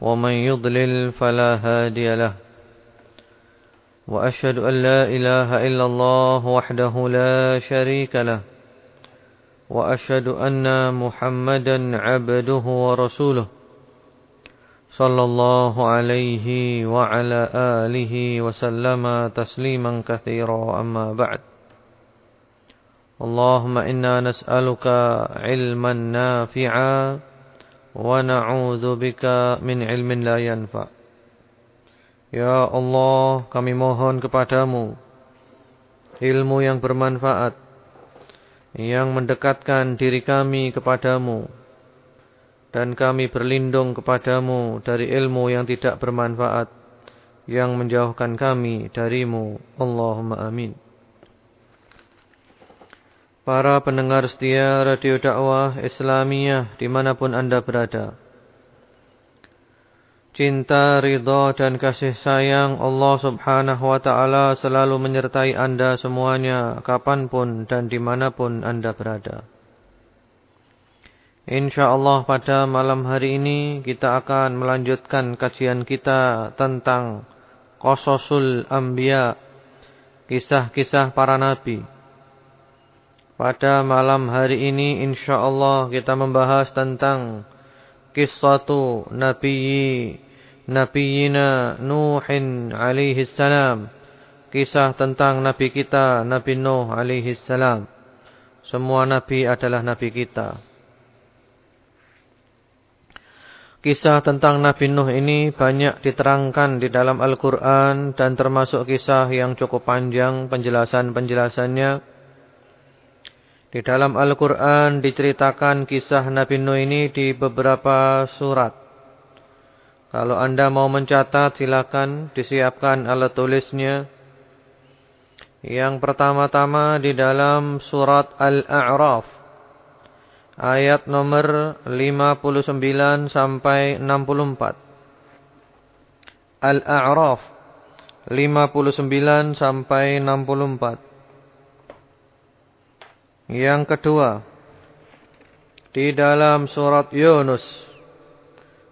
ومن يضلل فلا هادي له. وأشهد أن لا إله إلا الله وحده لا شريك له. وأشهد أن محمدا عبده ورسوله. صلى الله عليه وعلى آله وسلم تسليما كثيرا. أما بعد. اللهم إنا نسألك علما نافعا ونعوذ بك من علم لا ينفع Ya Allah kami mohon kepadamu ilmu yang bermanfaat yang mendekatkan diri kami kepadamu dan kami berlindung kepadamu dari ilmu yang tidak bermanfaat yang menjauhkan kami darimu Allahumma amin Para pendengar setia Radio Dakwah Islamiyah di mana pun anda berada. Cinta, ridha dan kasih sayang Allah subhanahu wa ta'ala selalu menyertai anda semuanya kapan pun dan di mana pun anda berada. InsyaAllah pada malam hari ini kita akan melanjutkan kajian kita tentang Qososul Ambiya, kisah-kisah para nabi. Pada malam hari ini insyaallah kita membahas tentang kisah Nabi Nabiyina Nuhin alaihi salam. Kisah tentang nabi kita Nabi Nuh alaihi salam. Semua nabi adalah nabi kita. Kisah tentang Nabi Nuh ini banyak diterangkan di dalam Al-Quran dan termasuk kisah yang cukup panjang penjelasan-penjelasannya. Di dalam Al-Quran diceritakan kisah Nabi Nuh ini di beberapa surat. Kalau anda mau mencatat silakan disiapkan alat tulisnya. Yang pertama-tama di dalam surat Al-A'raf. Ayat nomor 59 sampai 64. Al-A'raf 59 sampai 64. Yang kedua, di dalam surat Yunus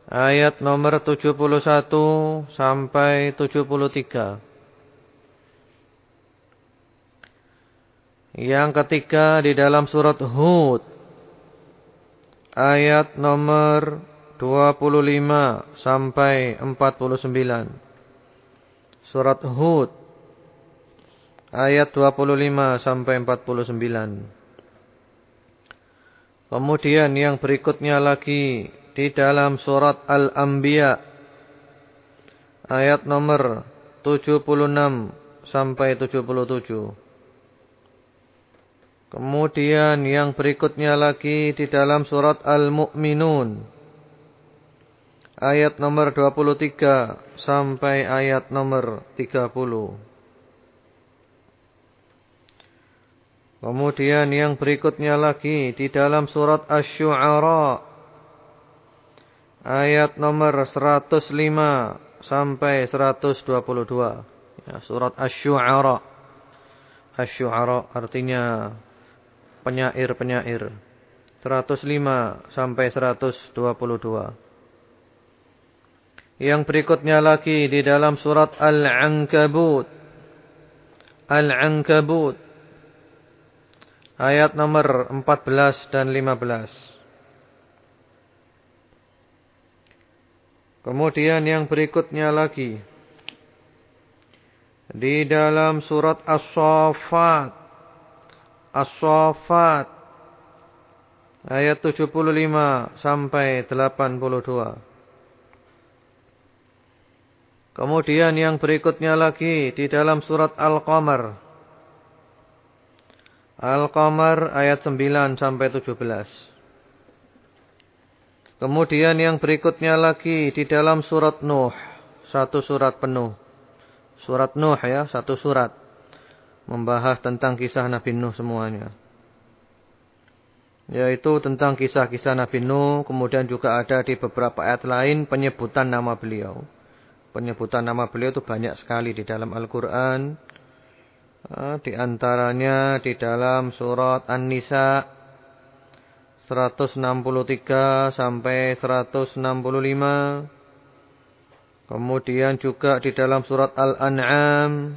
ayat nomor 71 sampai 73. Yang ketiga di dalam surat Hud ayat nomor 25 sampai 49. Surat Hud ayat 25 sampai 49. Kemudian yang berikutnya lagi di dalam surat Al-Anbiya ayat nomor 76 sampai 77. Kemudian yang berikutnya lagi di dalam surat Al-Mu'minun ayat nomor 23 sampai ayat nomor 30. Kemudian yang berikutnya lagi di dalam surat Asy-Syu'ara ayat nomor 105 sampai 122. Ya, surat Asy-Syu'ara. Asy-Syu'ara artinya penyair-penyair. 105 sampai 122. Yang berikutnya lagi di dalam surat Al-Ankabut. Al-Ankabut ayat nomor 14 dan 15. Kemudian yang berikutnya lagi di dalam surat As-Saffat As-Saffat ayat 75 sampai 82. Kemudian yang berikutnya lagi di dalam surat Al-Qamar Al-Qamar ayat 9 sampai 17. Kemudian yang berikutnya lagi di dalam surat Nuh. Satu surat penuh. Surat Nuh ya, satu surat. Membahas tentang kisah Nabi Nuh semuanya. Yaitu tentang kisah-kisah Nabi Nuh. Kemudian juga ada di beberapa ayat lain penyebutan nama beliau. Penyebutan nama beliau itu banyak sekali di dalam Al-Quran. Ah, di antaranya di dalam surat An-Nisa 163 sampai 165. Kemudian juga di dalam surat Al-An'am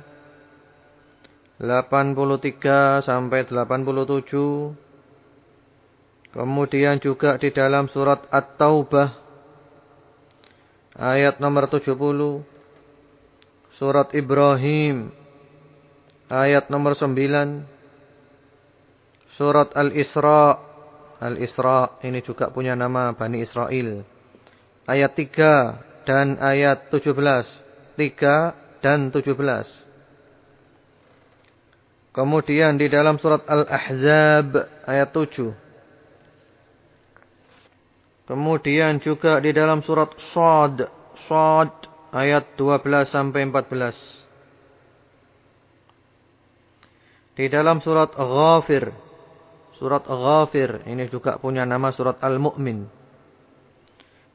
83 sampai 87. Kemudian juga di dalam surat At-Taubah ayat nomor 70 surat Ibrahim ayat nomor 9 surat Al-Isra. Al-Isra ini juga punya nama Bani Israel. Ayat 3 dan ayat 17 3 dan 17 Kemudian di dalam surat Al-Ahzab ayat 7 Kemudian juga di dalam surat Shad, Shad ayat 12 sampai 14. Di dalam surat Ghafir, surat Ghafir ini juga punya nama surat Al-Mu'min.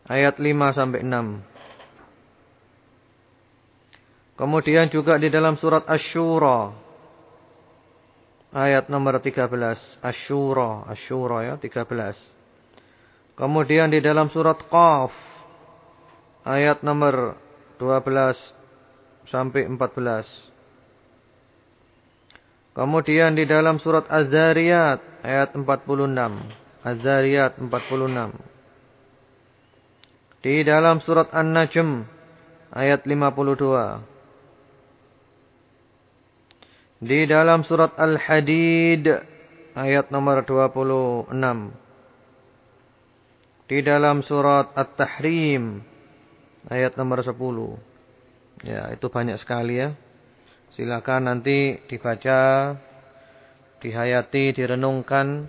Ayat 5 sampai 6. Kemudian juga di dalam surat Asy-Syura ayat nomor 13, Asy-Syura, Asy-Syura ya 13. Kemudian di dalam surat Qaf ayat nomor 12 sampai 14. Kemudian di dalam surat Az-Zariyat ayat 46. Az-Zariyat 46. Di dalam surat An-Najm ayat 52. Di dalam surat Al-Hadid ayat nomor 26 di dalam surat At-Tahrim ayat nomor 10. Ya, itu banyak sekali ya. Silakan nanti dibaca, dihayati, direnungkan.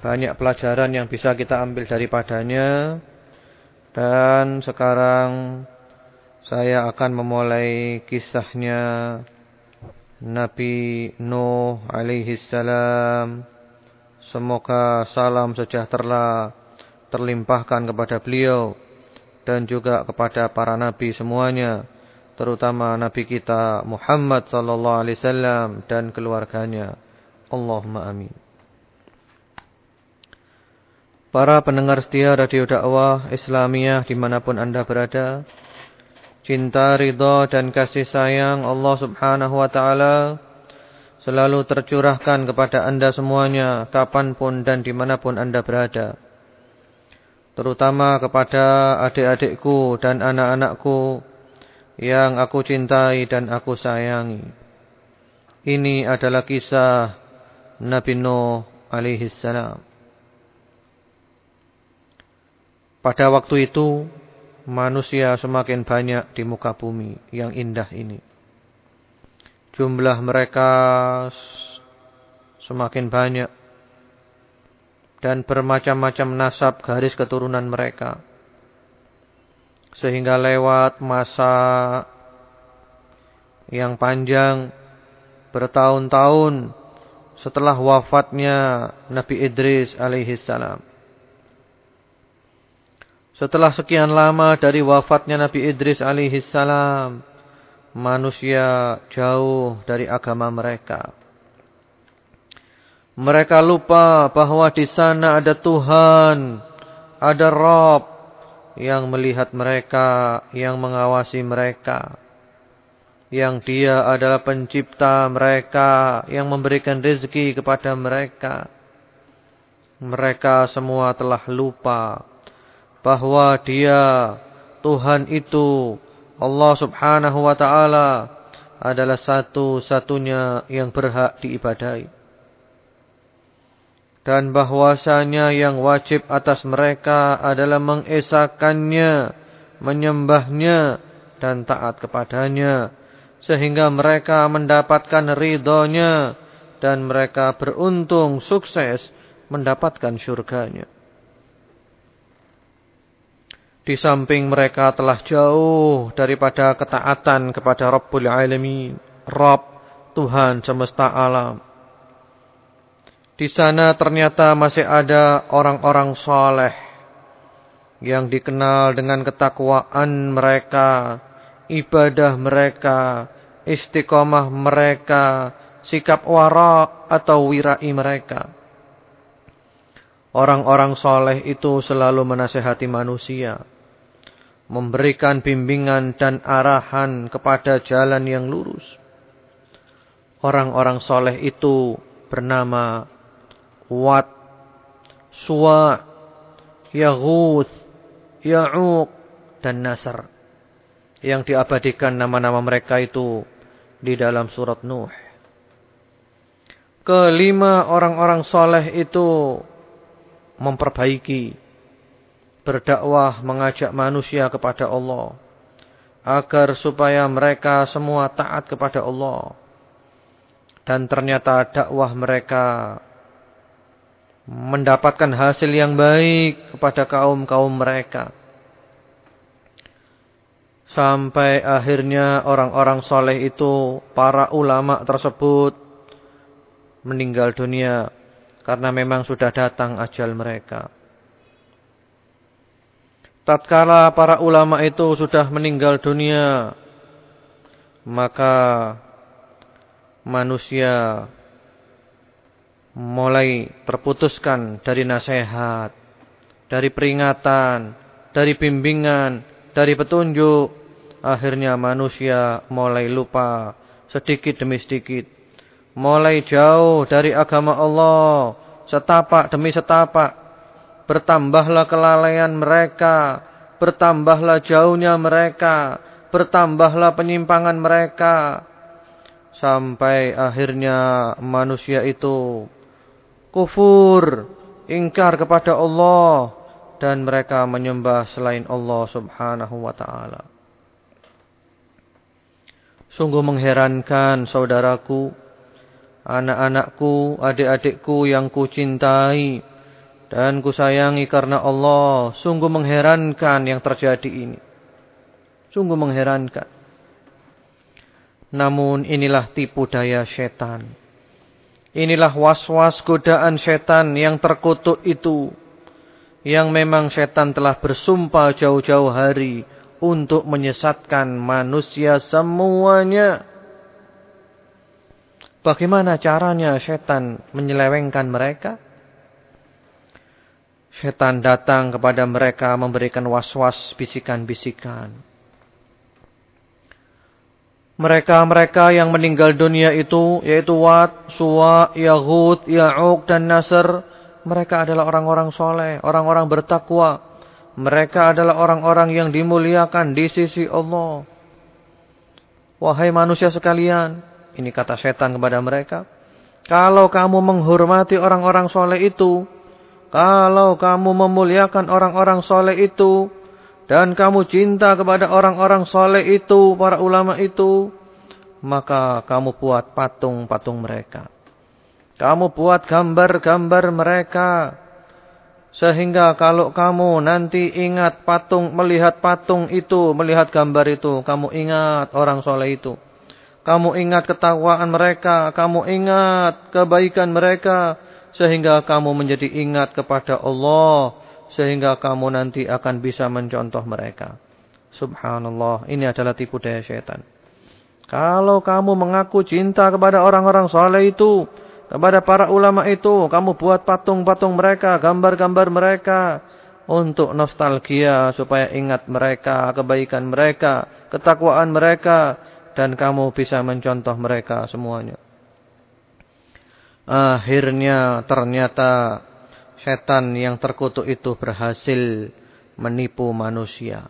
Banyak pelajaran yang bisa kita ambil daripadanya. Dan sekarang saya akan memulai kisahnya Nabi Nuh alaihi salam. Semoga salam sejahtera terlimpahkan kepada beliau dan juga kepada para nabi semuanya terutama nabi kita Muhammad sallallahu alaihi wasallam dan keluarganya. Allahumma amin. Para pendengar setia radio dakwah Islamiyah di mana pun anda berada Cinta, ridha dan kasih sayang Allah subhanahu wa ta'ala Selalu tercurahkan kepada anda semuanya Kapan pun dan di mana pun anda berada. Terutama kepada adik-adikku dan anak-anakku yang aku cintai dan aku sayangi. Ini adalah kisah Nabi Nuh alaihi salam. Pada waktu itu manusia semakin banyak di muka bumi yang indah ini. Jumlah mereka semakin banyak dan bermacam-macam nasab garis keturunan mereka. Sehingga lewat masa yang panjang bertahun-tahun setelah wafatnya Nabi Idris alaihi salam. Setelah sekian lama dari wafatnya Nabi Idris alaihi salam, manusia jauh dari agama mereka. Mereka lupa bahwa di sana ada Tuhan, ada Rob yang melihat mereka, yang mengawasi mereka. Yang dia adalah pencipta mereka, yang memberikan rezeki kepada mereka. Mereka semua telah lupa bahwa dia, Tuhan itu, Allah subhanahu wa ta'ala adalah satu-satunya yang berhak diibadai dan bahwasanya yang wajib atas mereka adalah mengesakannya, menyembahnya dan taat kepadanya sehingga mereka mendapatkan ridhonya dan mereka beruntung sukses mendapatkan syurganya. Di samping mereka telah jauh daripada ketaatan kepada Rabbul Alamin. Rabb, Tuhan semesta alam. Di sana ternyata masih ada orang-orang soleh. Yang dikenal dengan ketakwaan mereka. Ibadah mereka. Istiqomah mereka. Sikap wara atau wirai mereka. Orang-orang soleh itu selalu menasehati manusia. Memberikan bimbingan dan arahan kepada jalan yang lurus. Orang-orang soleh itu bernama Wat, Suwa, Yaghuth, Ya'uq, dan Nasr. Yang diabadikan nama-nama mereka itu di dalam surat Nuh. Kelima orang-orang soleh itu memperbaiki, berdakwah, mengajak manusia kepada Allah. Agar supaya mereka semua taat kepada Allah. Dan ternyata dakwah mereka mendapatkan hasil yang baik kepada kaum-kaum mereka. Sampai akhirnya orang-orang soleh itu, para ulama tersebut meninggal dunia karena memang sudah datang ajal mereka. Tatkala para ulama itu sudah meninggal dunia, maka manusia mulai terputuskan dari nasihat, dari peringatan, dari bimbingan, dari petunjuk. Akhirnya manusia mulai lupa sedikit demi sedikit. Mulai jauh dari agama Allah, setapak demi setapak, bertambahlah kelalaian mereka, bertambahlah jauhnya mereka, bertambahlah penyimpangan mereka, sampai akhirnya manusia itu kufur, ingkar kepada Allah, dan mereka menyembah selain Allah subhanahu wa ta'ala. Sungguh mengherankan saudaraku, anak-anakku, adik-adikku yang kucintai dan kusayangi karena Allah. Sungguh mengherankan yang terjadi ini. Sungguh mengherankan. Namun inilah tipu daya setan. Inilah was-was godaan setan yang terkutuk itu. Yang memang setan telah bersumpah jauh-jauh hari untuk menyesatkan manusia semuanya. Bagaimana caranya setan menyelewengkan mereka? Setan datang kepada mereka memberikan was-was bisikan-bisikan. Mereka-mereka yang meninggal dunia itu yaitu Wat, Suwa, Yahud, Ya'uq dan Nasr. Mereka adalah orang-orang soleh, orang-orang bertakwa. Mereka adalah orang-orang yang dimuliakan di sisi Allah. Wahai manusia sekalian, ini kata setan kepada mereka. Kalau kamu menghormati orang-orang soleh itu. Kalau kamu memuliakan orang-orang soleh itu. Dan kamu cinta kepada orang-orang soleh itu. Para ulama itu. Maka kamu buat patung-patung mereka. Kamu buat gambar-gambar mereka. Sehingga kalau kamu nanti ingat patung, melihat patung itu, melihat gambar itu, kamu ingat orang soleh itu. Kamu ingat ketakwaan mereka. Kamu ingat kebaikan mereka. Sehingga kamu menjadi ingat kepada Allah. Sehingga kamu nanti akan bisa mencontoh mereka. Subhanallah. Ini adalah tipu daya syaitan. Kalau kamu mengaku cinta kepada orang-orang soleh itu. Kepada para ulama itu. Kamu buat patung-patung mereka. Gambar-gambar mereka. Untuk nostalgia. Supaya ingat mereka. Kebaikan mereka. Ketakwaan mereka dan kamu bisa mencontoh mereka semuanya. Akhirnya ternyata setan yang terkutuk itu berhasil menipu manusia.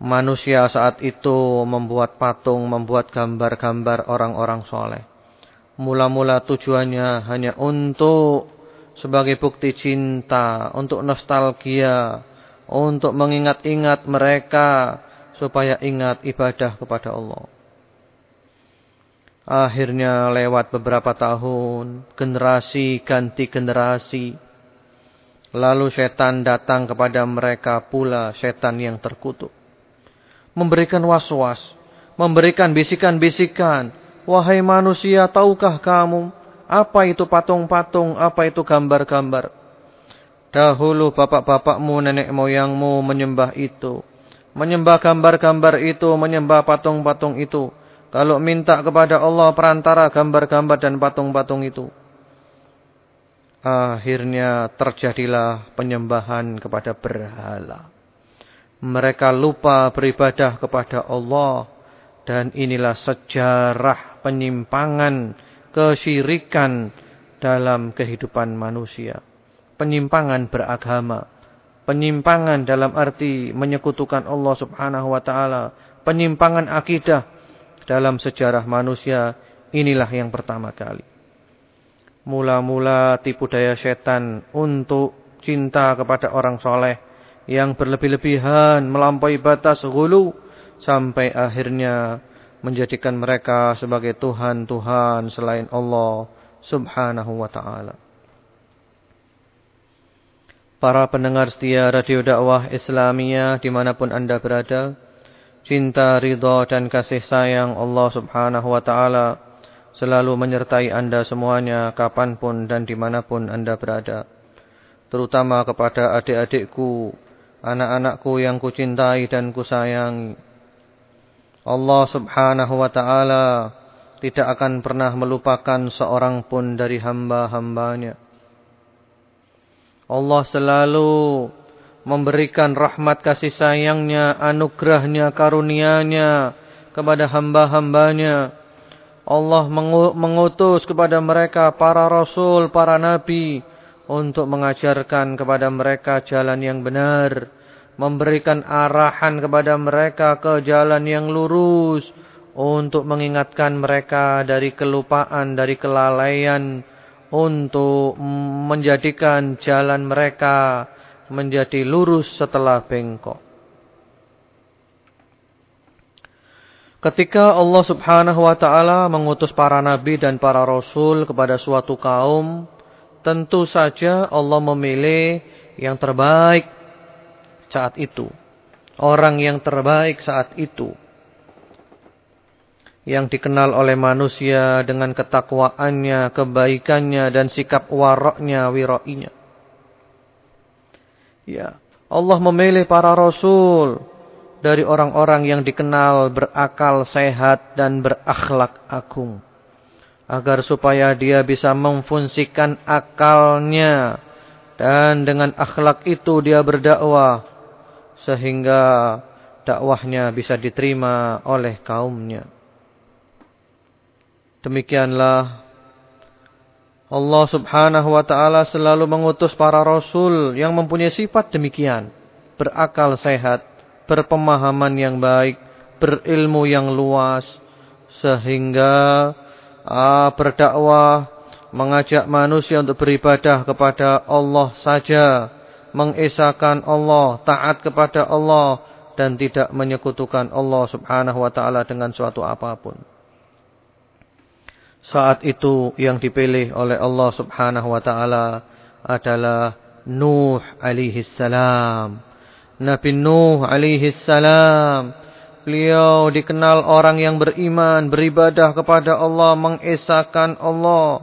Manusia saat itu membuat patung, membuat gambar-gambar orang-orang soleh. Mula-mula tujuannya hanya untuk sebagai bukti cinta, untuk nostalgia, untuk mengingat-ingat mereka supaya ingat ibadah kepada Allah. Akhirnya lewat beberapa tahun, generasi ganti generasi. Lalu setan datang kepada mereka pula setan yang terkutuk. Memberikan was-was. Memberikan bisikan-bisikan. Wahai manusia, tahukah kamu apa itu patung-patung, apa itu gambar-gambar? Dahulu bapak-bapakmu, nenek moyangmu menyembah itu. Menyembah gambar-gambar itu, menyembah patung-patung itu. Kalau minta kepada Allah perantara gambar-gambar dan patung-patung itu. Akhirnya terjadilah penyembahan kepada berhala. Mereka lupa beribadah kepada Allah. Dan inilah sejarah penyimpangan, kesyirikan dalam kehidupan manusia. Penyimpangan beragama. Penyimpangan dalam arti menyekutukan Allah subhanahu wa ta'ala. Penyimpangan akidah dalam sejarah manusia. Inilah yang pertama kali mula-mula tipu daya setan untuk cinta kepada orang soleh yang berlebih-lebihan melampaui batas gulu sampai akhirnya menjadikan mereka sebagai Tuhan-Tuhan selain Allah subhanahu wa ta'ala. Para pendengar setia radio dakwah Islamiyah di mana pun anda berada, cinta, ridha dan kasih sayang Allah subhanahu wa ta'ala selalu menyertai anda semuanya kapan pun dan di mana pun anda berada. Terutama kepada adik-adikku, anak-anakku yang kucintai dan kusayangi. Allah subhanahu wa ta'ala tidak akan pernah melupakan seorang pun dari hamba-hambanya. Allah selalu memberikan rahmat kasih sayangnya, anugerahnya, karunianya kepada hamba-hambanya. Allah mengutus kepada mereka para rasul, para nabi untuk mengajarkan kepada mereka jalan yang benar, memberikan arahan kepada mereka ke jalan yang lurus untuk mengingatkan mereka dari kelupaan, dari kelalaian untuk menjadikan jalan mereka menjadi lurus setelah bengkok. Ketika Allah subhanahu wa ta'ala mengutus para nabi dan para rasul kepada suatu kaum, tentu saja Allah memilih yang terbaik saat itu. Orang yang terbaik saat itu. Yang dikenal oleh manusia dengan ketakwaannya, kebaikannya, dan sikap waroknya, wiro'inya. Ya, Allah memilih para rasul dari orang-orang yang dikenal berakal sehat dan berakhlak agung. Agar supaya dia bisa memfungsikan akalnya. Dan dengan akhlak itu dia berdakwah. Sehingga dakwahnya bisa diterima oleh kaumnya. Demikianlah Allah subhanahu wa ta'ala selalu mengutus para rasul yang mempunyai sifat demikian. Berakal sehat berpemahaman yang baik, berilmu yang luas sehingga uh, berdakwah mengajak manusia untuk beribadah kepada Allah saja, mengesahkan Allah, taat kepada Allah dan tidak menyekutukan Allah Subhanahu wa taala dengan suatu apa pun. Saat itu yang dipilih oleh Allah Subhanahu wa taala adalah Nuh alaihi salam Nabi Nuh alaihi salam. Beliau dikenal orang yang beriman, beribadah kepada Allah, mengesahkan Allah.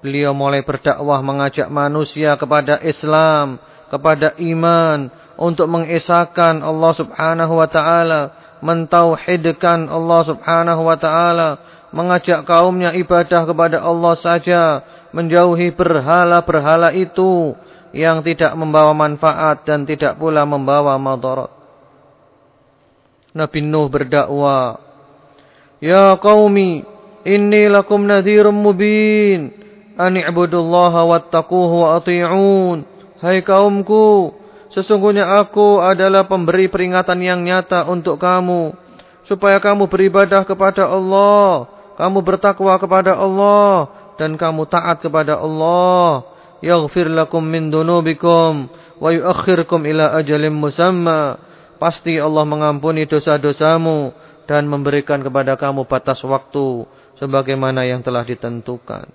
Beliau mulai berdakwah mengajak manusia kepada Islam, kepada iman, untuk mengesahkan Allah subhanahu wa ta'ala, mentauhidkan Allah subhanahu wa ta'ala, mengajak kaumnya ibadah kepada Allah saja, menjauhi berhala-berhala itu, yang tidak membawa manfaat dan tidak pula membawa madarat. Nabi Nuh berdakwah, "Ya qaumi, inni lakum nadhirum mubin, an i'budullaha wattaquhu wa ati'un." Hai kaumku, sesungguhnya aku adalah pemberi peringatan yang nyata untuk kamu, supaya kamu beribadah kepada Allah, kamu bertakwa kepada Allah, dan kamu taat kepada Allah yaghfir lakum min dunubikum wa yuakhirkum ila ajalin musamma. Pasti Allah mengampuni dosa-dosamu dan memberikan kepada kamu batas waktu sebagaimana yang telah ditentukan.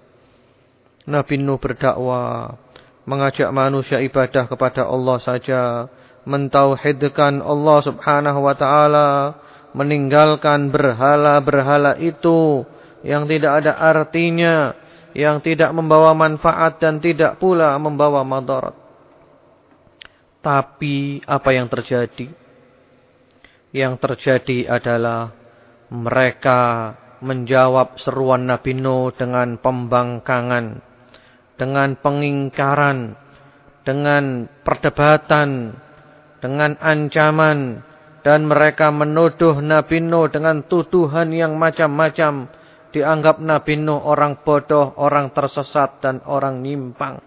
Nabi Nuh berdakwah mengajak manusia ibadah kepada Allah saja, mentauhidkan Allah Subhanahu wa taala, meninggalkan berhala-berhala itu yang tidak ada artinya, yang tidak membawa manfaat dan tidak pula membawa madarat. Tapi apa yang terjadi? Yang terjadi adalah mereka menjawab seruan Nabi Nuh dengan pembangkangan dengan pengingkaran, dengan perdebatan, dengan ancaman, dan mereka menuduh Nabi Nuh dengan tuduhan yang macam-macam. Dianggap Nabi Nuh orang bodoh, orang tersesat, dan orang nyimpang.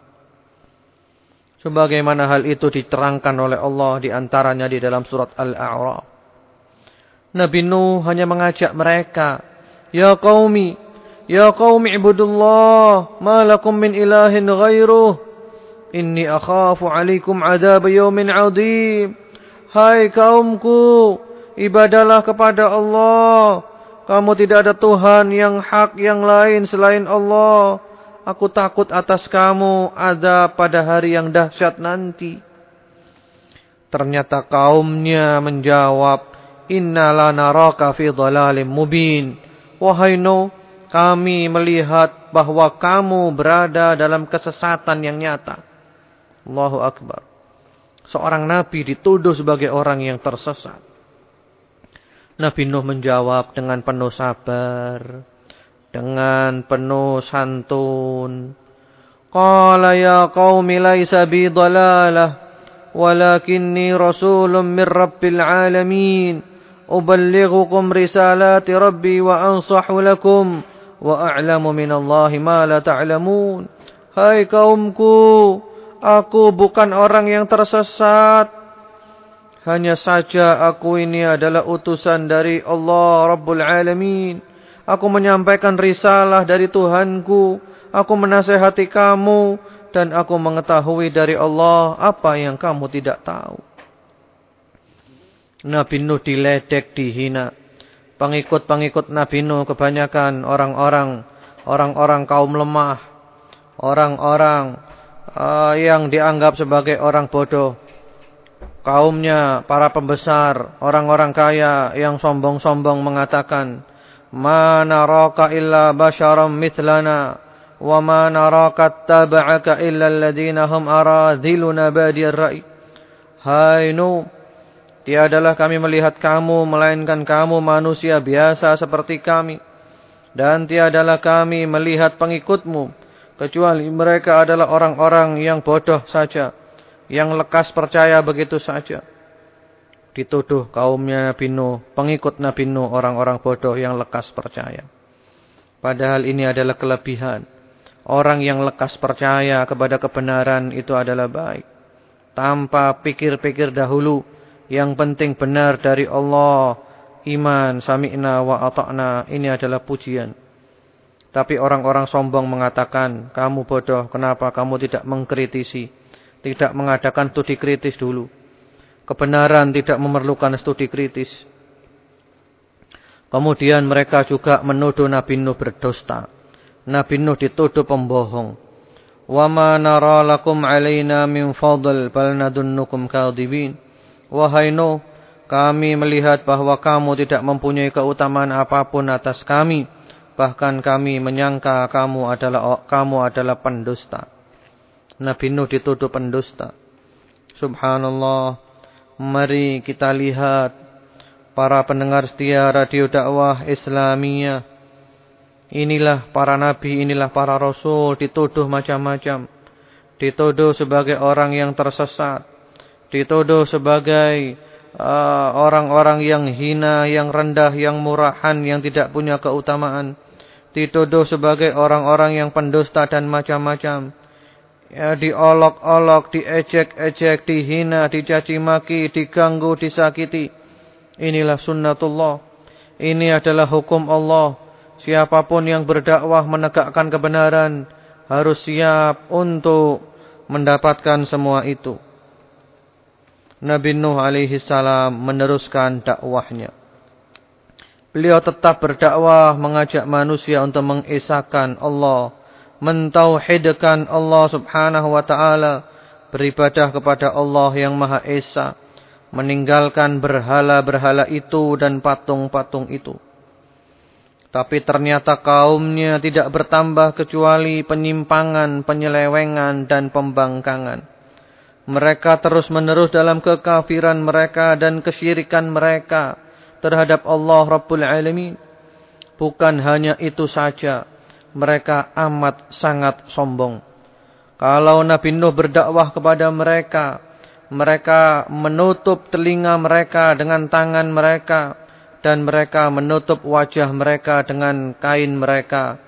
Sebagaimana hal itu diterangkan oleh Allah di antaranya di dalam surat Al-A'raf. Nabi Nuh hanya mengajak mereka, Ya qaumi, Ya qaumi ibudullah ma lakum min ilahin ghairuh inni akhafu alaikum adab yawmin adim Hai kaumku ibadalah kepada Allah kamu tidak ada Tuhan yang hak yang lain selain Allah aku takut atas kamu ada pada hari yang dahsyat nanti Ternyata kaumnya menjawab Inna la naraka fi dhalalim mubin Wahai Nuh kami melihat bahwa kamu berada dalam kesesatan yang nyata. Allahu Akbar. Seorang Nabi dituduh sebagai orang yang tersesat. Nabi Nuh menjawab dengan penuh sabar. Dengan penuh santun. Qala ya qawmi laysa bi dalalah. Walakinni rasulun min rabbil alamin. Uballighukum risalati rabbi wa ansahu lakum wa a'lamu minallahi ma la ta'lamun. Hai kaumku, aku bukan orang yang tersesat. Hanya saja aku ini adalah utusan dari Allah Rabbul Alamin. Aku menyampaikan risalah dari Tuhanku. Aku menasehati kamu. Dan aku mengetahui dari Allah apa yang kamu tidak tahu. Nabi Nuh diledek, dihina pengikut-pengikut Nabi Nuh kebanyakan orang-orang orang-orang kaum lemah, orang-orang uh, yang dianggap sebagai orang bodoh. Kaumnya para pembesar, orang-orang kaya yang sombong-sombong mengatakan, "Ma naraka illa basyaram mithlana wa ma naraka taba'aka illa alladhina hum aradhiluna badiyar ra'i." Hai Nuh, Tiadalah kami melihat kamu, melainkan kamu manusia biasa seperti kami. Dan tiadalah kami melihat pengikutmu, kecuali mereka adalah orang-orang yang bodoh saja, yang lekas percaya begitu saja. Dituduh kaumnya Nabi Nuh, pengikut Nabi Nuh, orang-orang bodoh yang lekas percaya. Padahal ini adalah kelebihan. Orang yang lekas percaya kepada kebenaran itu adalah baik. Tanpa pikir-pikir dahulu yang penting benar dari Allah, iman, sami'na wa ata'na, ini adalah pujian. Tapi orang-orang sombong mengatakan, kamu bodoh, kenapa kamu tidak mengkritisi, tidak mengadakan studi kritis dulu. Kebenaran tidak memerlukan studi kritis. Kemudian mereka juga menuduh Nabi Nuh berdosta. Nabi Nuh dituduh pembohong. Ma nara lakum alaina min fadl bal nadunnukum kadhibin. Wahai Nuh, kami melihat bahwa kamu tidak mempunyai keutamaan apa pun atas kami. Bahkan kami menyangka kamu adalah kamu adalah pendusta. Nabi Nuh dituduh pendusta. Subhanallah. Mari kita lihat para pendengar setia radio dakwah Islamiyah. Inilah para nabi, inilah para rasul dituduh macam-macam. Dituduh sebagai orang yang tersesat dituduh sebagai uh, orang-orang uh, yang hina, yang rendah, yang murahan, yang tidak punya keutamaan. Dituduh sebagai orang-orang yang pendusta dan macam-macam. Ya, diolok-olok, diejek-ejek, dihina, dicaci maki, diganggu, disakiti. Inilah sunnatullah. Ini adalah hukum Allah. Siapa pun yang berdakwah menegakkan kebenaran harus siap untuk mendapatkan semua itu. Nabi Nuh alaihi salam meneruskan dakwahnya. Beliau tetap berdakwah mengajak manusia untuk mengesahkan Allah mentauhidkan Allah Subhanahu wa taala, beribadah kepada Allah yang Maha Esa, meninggalkan berhala-berhala itu dan patung-patung itu. Tapi ternyata kaumnya tidak bertambah kecuali penyimpangan, penyelewengan, dan pembangkangan. Mereka terus-menerus dalam kekafiran mereka dan kesyirikan mereka terhadap Allah Rabbul Alamin. Bukan hanya itu saja, mereka amat sangat sombong. Kalau Nabi Nuh berdakwah kepada mereka, mereka menutup telinga mereka dengan tangan mereka dan mereka menutup wajah mereka dengan kain mereka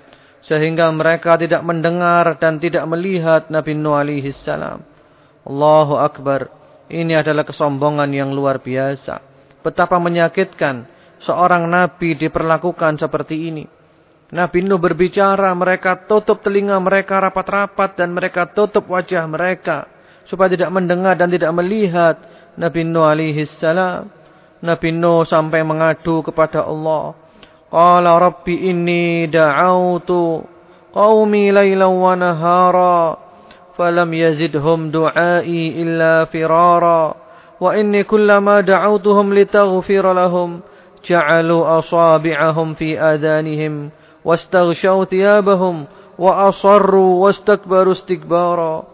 sehingga mereka tidak mendengar dan tidak melihat Nabi Nuh alaihi salam. Allahu akbar. Ini adalah kesombongan yang luar biasa. Betapa menyakitkan seorang nabi diperlakukan seperti ini. Nabi Nuh berbicara, mereka tutup telinga mereka rapat-rapat dan mereka tutup wajah mereka supaya tidak mendengar dan tidak melihat Nabi Nuh alaihi salam. Nabi Nuh sampai mengadu kepada Allah. Qala Rabbi inni da'autu qaumi laylan wa nahara falam yazidhum du'ai illa firara wa inni kullama da'autuhum litaghfira lahum ja'alu asabi'ahum fi adanihim wastaghshaw thiyabahum wa asarru wastakbaru istikbara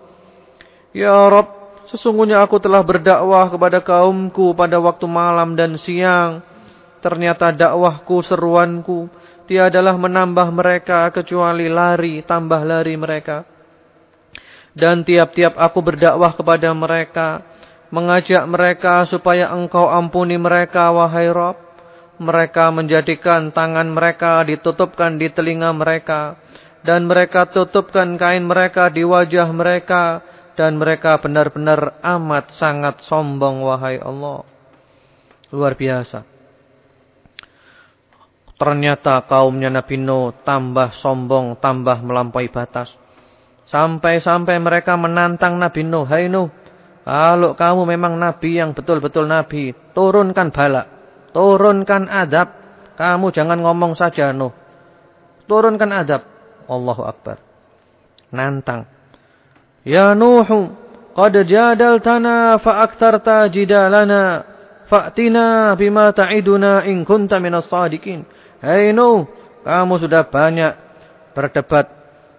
Ya Rabb Sesungguhnya aku telah berdakwah kepada kaumku pada waktu malam dan siang. Ternyata dakwahku, seruanku, tiadalah menambah mereka kecuali lari, tambah lari mereka. Dan tiap-tiap aku berdakwah kepada mereka, mengajak mereka supaya engkau ampuni mereka, wahai Rob. Mereka menjadikan tangan mereka ditutupkan di telinga mereka. Dan mereka tutupkan kain mereka di wajah mereka dan mereka benar-benar amat sangat sombong wahai Allah. Luar biasa. Ternyata kaumnya Nabi Nuh tambah sombong, tambah melampaui batas. Sampai-sampai mereka menantang Nabi Nuh. Hai Nuh, kalau kamu memang Nabi yang betul-betul Nabi, turunkan bala. Turunkan adab. Kamu jangan ngomong saja Nuh. Turunkan adab. Allahu Akbar. Nantang. Ya Nuh, qad jadaltana fa'aktarta jidalana fa'tina bima ta'iduna in kunta minas sadiqin. Hei Nuh, kamu sudah banyak berdebat,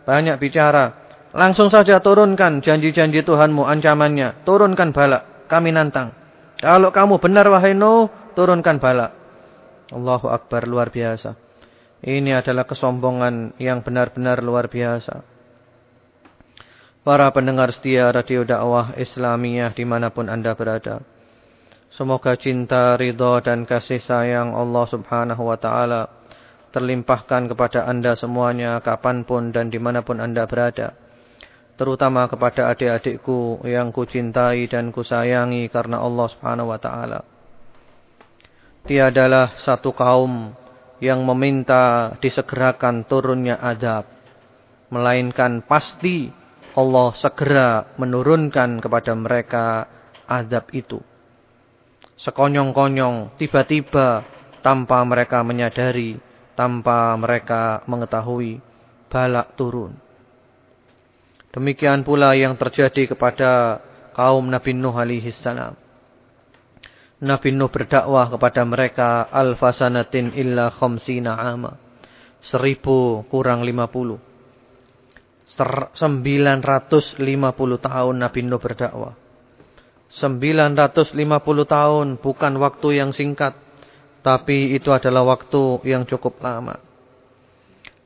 banyak bicara. Langsung saja turunkan janji-janji Tuhanmu, ancamannya. Turunkan bala, kami nantang. Kalau kamu benar wahai Nuh, turunkan bala. Allahu Akbar, luar biasa. Ini adalah kesombongan yang benar-benar luar biasa. Para pendengar setia radio dakwah Islamiyah di mana pun anda berada. Semoga cinta, ridha dan kasih sayang Allah subhanahu wa ta'ala terlimpahkan kepada anda semuanya kapan pun dan di mana pun anda berada. Terutama kepada adik-adikku yang kucintai dan kusayangi karena Allah subhanahu wa ta'ala. Tiadalah satu kaum yang meminta disegerakan turunnya adab. Melainkan pasti Allah segera menurunkan kepada mereka azab itu. Sekonyong-konyong, tiba-tiba, tanpa mereka menyadari, tanpa mereka mengetahui, balak turun. Demikian pula yang terjadi kepada kaum Nabi Nuh alaihi salam. Nabi Nuh berdakwah kepada mereka alfasanatin illa khamsina ama. Seribu kurang lima puluh. 950 tahun Nabi Nuh berdakwah. 950 tahun bukan waktu yang singkat. Tapi itu adalah waktu yang cukup lama.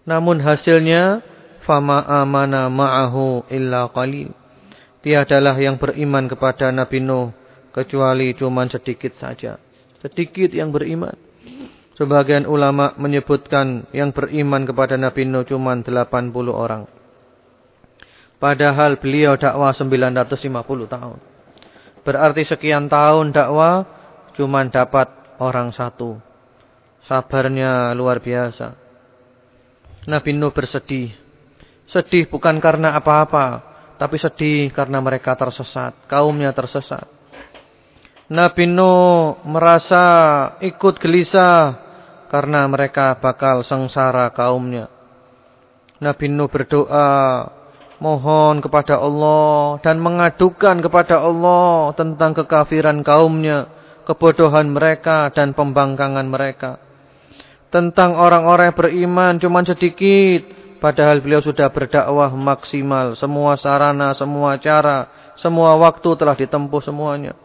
Namun hasilnya. Fama amana ma'ahu illa qalil. Tiadalah yang beriman kepada Nabi Nuh. Kecuali cuma sedikit saja. Sedikit yang beriman. Sebagian ulama menyebutkan yang beriman kepada Nabi Nuh cuma 80 orang. Padahal beliau dakwah 950 tahun. Berarti sekian tahun dakwah cuma dapat orang satu. Sabarnya luar biasa. Nabi Nuh bersedih. Sedih bukan karena apa-apa. Tapi sedih karena mereka tersesat. Kaumnya tersesat. Nabi Nuh merasa ikut gelisah. Karena mereka bakal sengsara kaumnya. Nabi Nuh berdoa mohon kepada Allah dan mengadukan kepada Allah tentang kekafiran kaumnya, kebodohan mereka dan pembangkangan mereka. Tentang orang-orang beriman cuma sedikit, padahal beliau sudah berdakwah maksimal, semua sarana, semua cara, semua waktu telah ditempuh semuanya.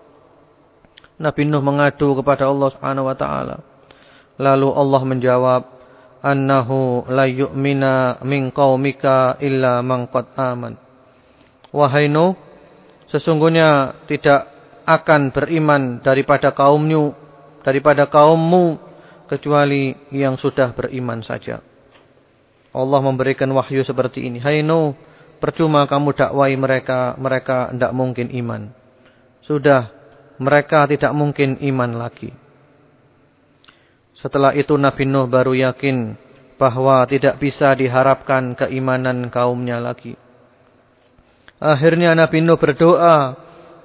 Nabi Nuh mengadu kepada Allah Subhanahu wa taala. Lalu Allah menjawab, annahu la yu'mina min qaumika illa man aman. Wahai Nuh, sesungguhnya tidak akan beriman daripada kaummu, daripada kaummu kecuali yang sudah beriman saja. Allah memberikan wahyu seperti ini. Hai Nuh, percuma kamu dakwai mereka, mereka tidak mungkin iman. Sudah, mereka tidak mungkin iman lagi. Setelah itu Nabi Nuh baru yakin bahwa tidak bisa diharapkan keimanan kaumnya lagi. Akhirnya Nabi Nuh berdoa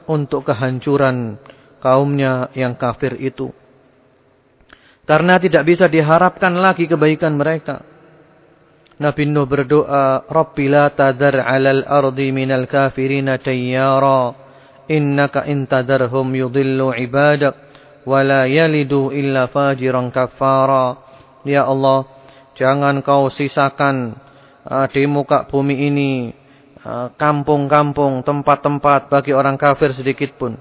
untuk kehancuran kaumnya yang kafir itu. Karena tidak bisa diharapkan lagi kebaikan mereka. Nabi Nuh berdoa, Rabbi la tadar alal ardi minal kafirina tayyara, innaka intadarhum yudillu ibadak wala yalidu illa fajiran kafara. Ya Allah, jangan kau sisakan uh, di muka bumi ini uh, kampung-kampung, uh, tempat-tempat bagi orang kafir sedikit pun.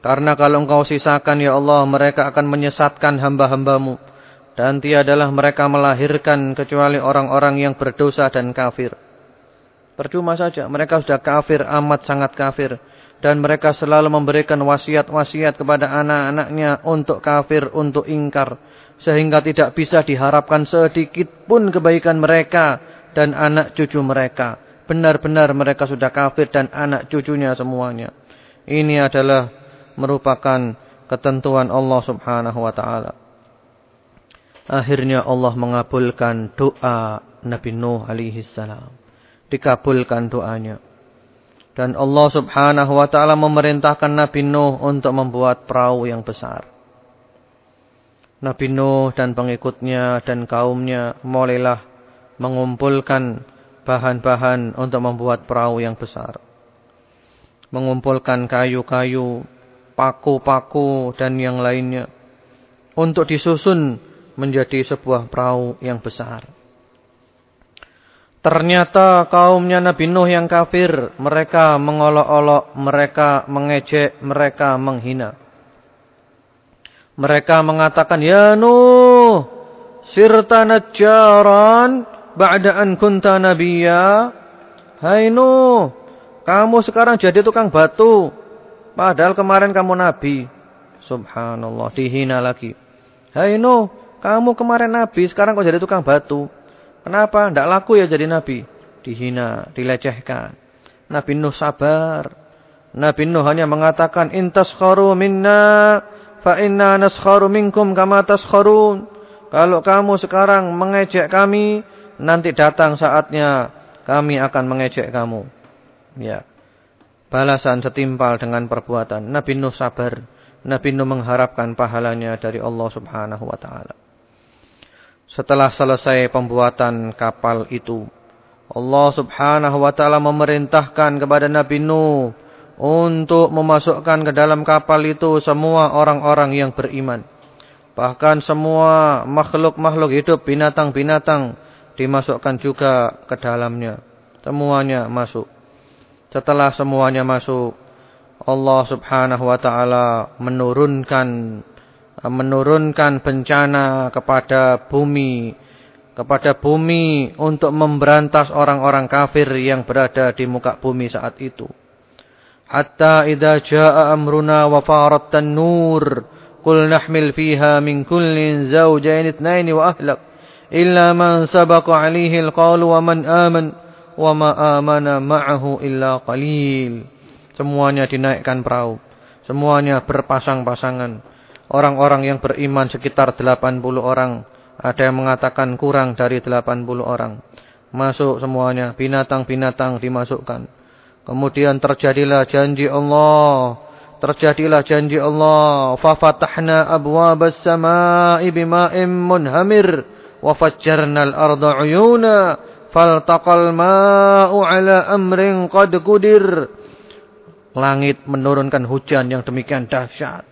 Karena kalau engkau sisakan ya Allah, mereka akan menyesatkan hamba-hambamu. Dan tiadalah mereka melahirkan kecuali orang-orang yang berdosa dan kafir. Percuma saja, mereka sudah kafir, amat sangat kafir dan mereka selalu memberikan wasiat-wasiat kepada anak-anaknya untuk kafir, untuk ingkar. Sehingga tidak bisa diharapkan sedikit pun kebaikan mereka dan anak cucu mereka. Benar-benar mereka sudah kafir dan anak cucunya semuanya. Ini adalah merupakan ketentuan Allah subhanahu wa ta'ala. Akhirnya Allah mengabulkan doa Nabi Nuh alaihi salam. Dikabulkan doanya. Dan Allah subhanahu wa ta'ala memerintahkan Nabi Nuh untuk membuat perahu yang besar. Nabi Nuh dan pengikutnya dan kaumnya mulailah mengumpulkan bahan-bahan untuk membuat perahu yang besar. Mengumpulkan kayu-kayu, paku-paku dan yang lainnya. Untuk disusun menjadi sebuah perahu yang besar. Ternyata kaumnya Nabi Nuh yang kafir, mereka mengolok-olok, mereka mengejek, mereka menghina. Mereka mengatakan, "Ya Nuh, sirta najjaran ba'da an kunta nabiyya." Hai Nuh, kamu sekarang jadi tukang batu, padahal kemarin kamu nabi. Subhanallah, dihina lagi. Hai Nuh, kamu kemarin nabi, sekarang kau jadi tukang batu. Kenapa? Tidak laku ya jadi nabi. Dihina, dilecehkan. Nabi Nuh sabar. Nabi Nuh hanya mengatakan, Intaskharu minna, fa inna naskharu minkum kama taskharun. Kalau kamu sekarang mengejek kami, nanti datang saatnya kami akan mengejek kamu. Ya. Balasan setimpal dengan perbuatan. Nabi Nuh sabar. Nabi Nuh mengharapkan pahalanya dari Allah subhanahu wa ta'ala. Setelah selesai pembuatan kapal itu, Allah subhanahu wa ta'ala memerintahkan kepada Nabi Nuh untuk memasukkan ke dalam kapal itu semua orang-orang yang beriman. Bahkan semua makhluk-makhluk hidup, binatang-binatang dimasukkan juga ke dalamnya. Semuanya masuk. Setelah semuanya masuk, Allah subhanahu wa ta'ala menurunkan menurunkan bencana kepada bumi kepada bumi untuk memberantas orang-orang kafir yang berada di muka bumi saat itu. Hatta idza jaa amruna wa farat nur qul nahmil fiha min kullin zawjayn ithnain wa ahlak illa man sabaqa alaihi alqawl wa man aman wa ma amana ma'ahu illa qalil. Semuanya dinaikkan perahu. Semuanya berpasang-pasangan orang-orang yang beriman sekitar 80 orang. Ada yang mengatakan kurang dari 80 orang. Masuk semuanya, binatang-binatang dimasukkan. Kemudian terjadilah janji Allah. Terjadilah janji Allah. Fafatahna abwabas sama'i bima'im munhamir. Wafajjarnal arda uyuna. faltaqal ma'u ala amrin qad qudir. Langit menurunkan hujan yang demikian dahsyat.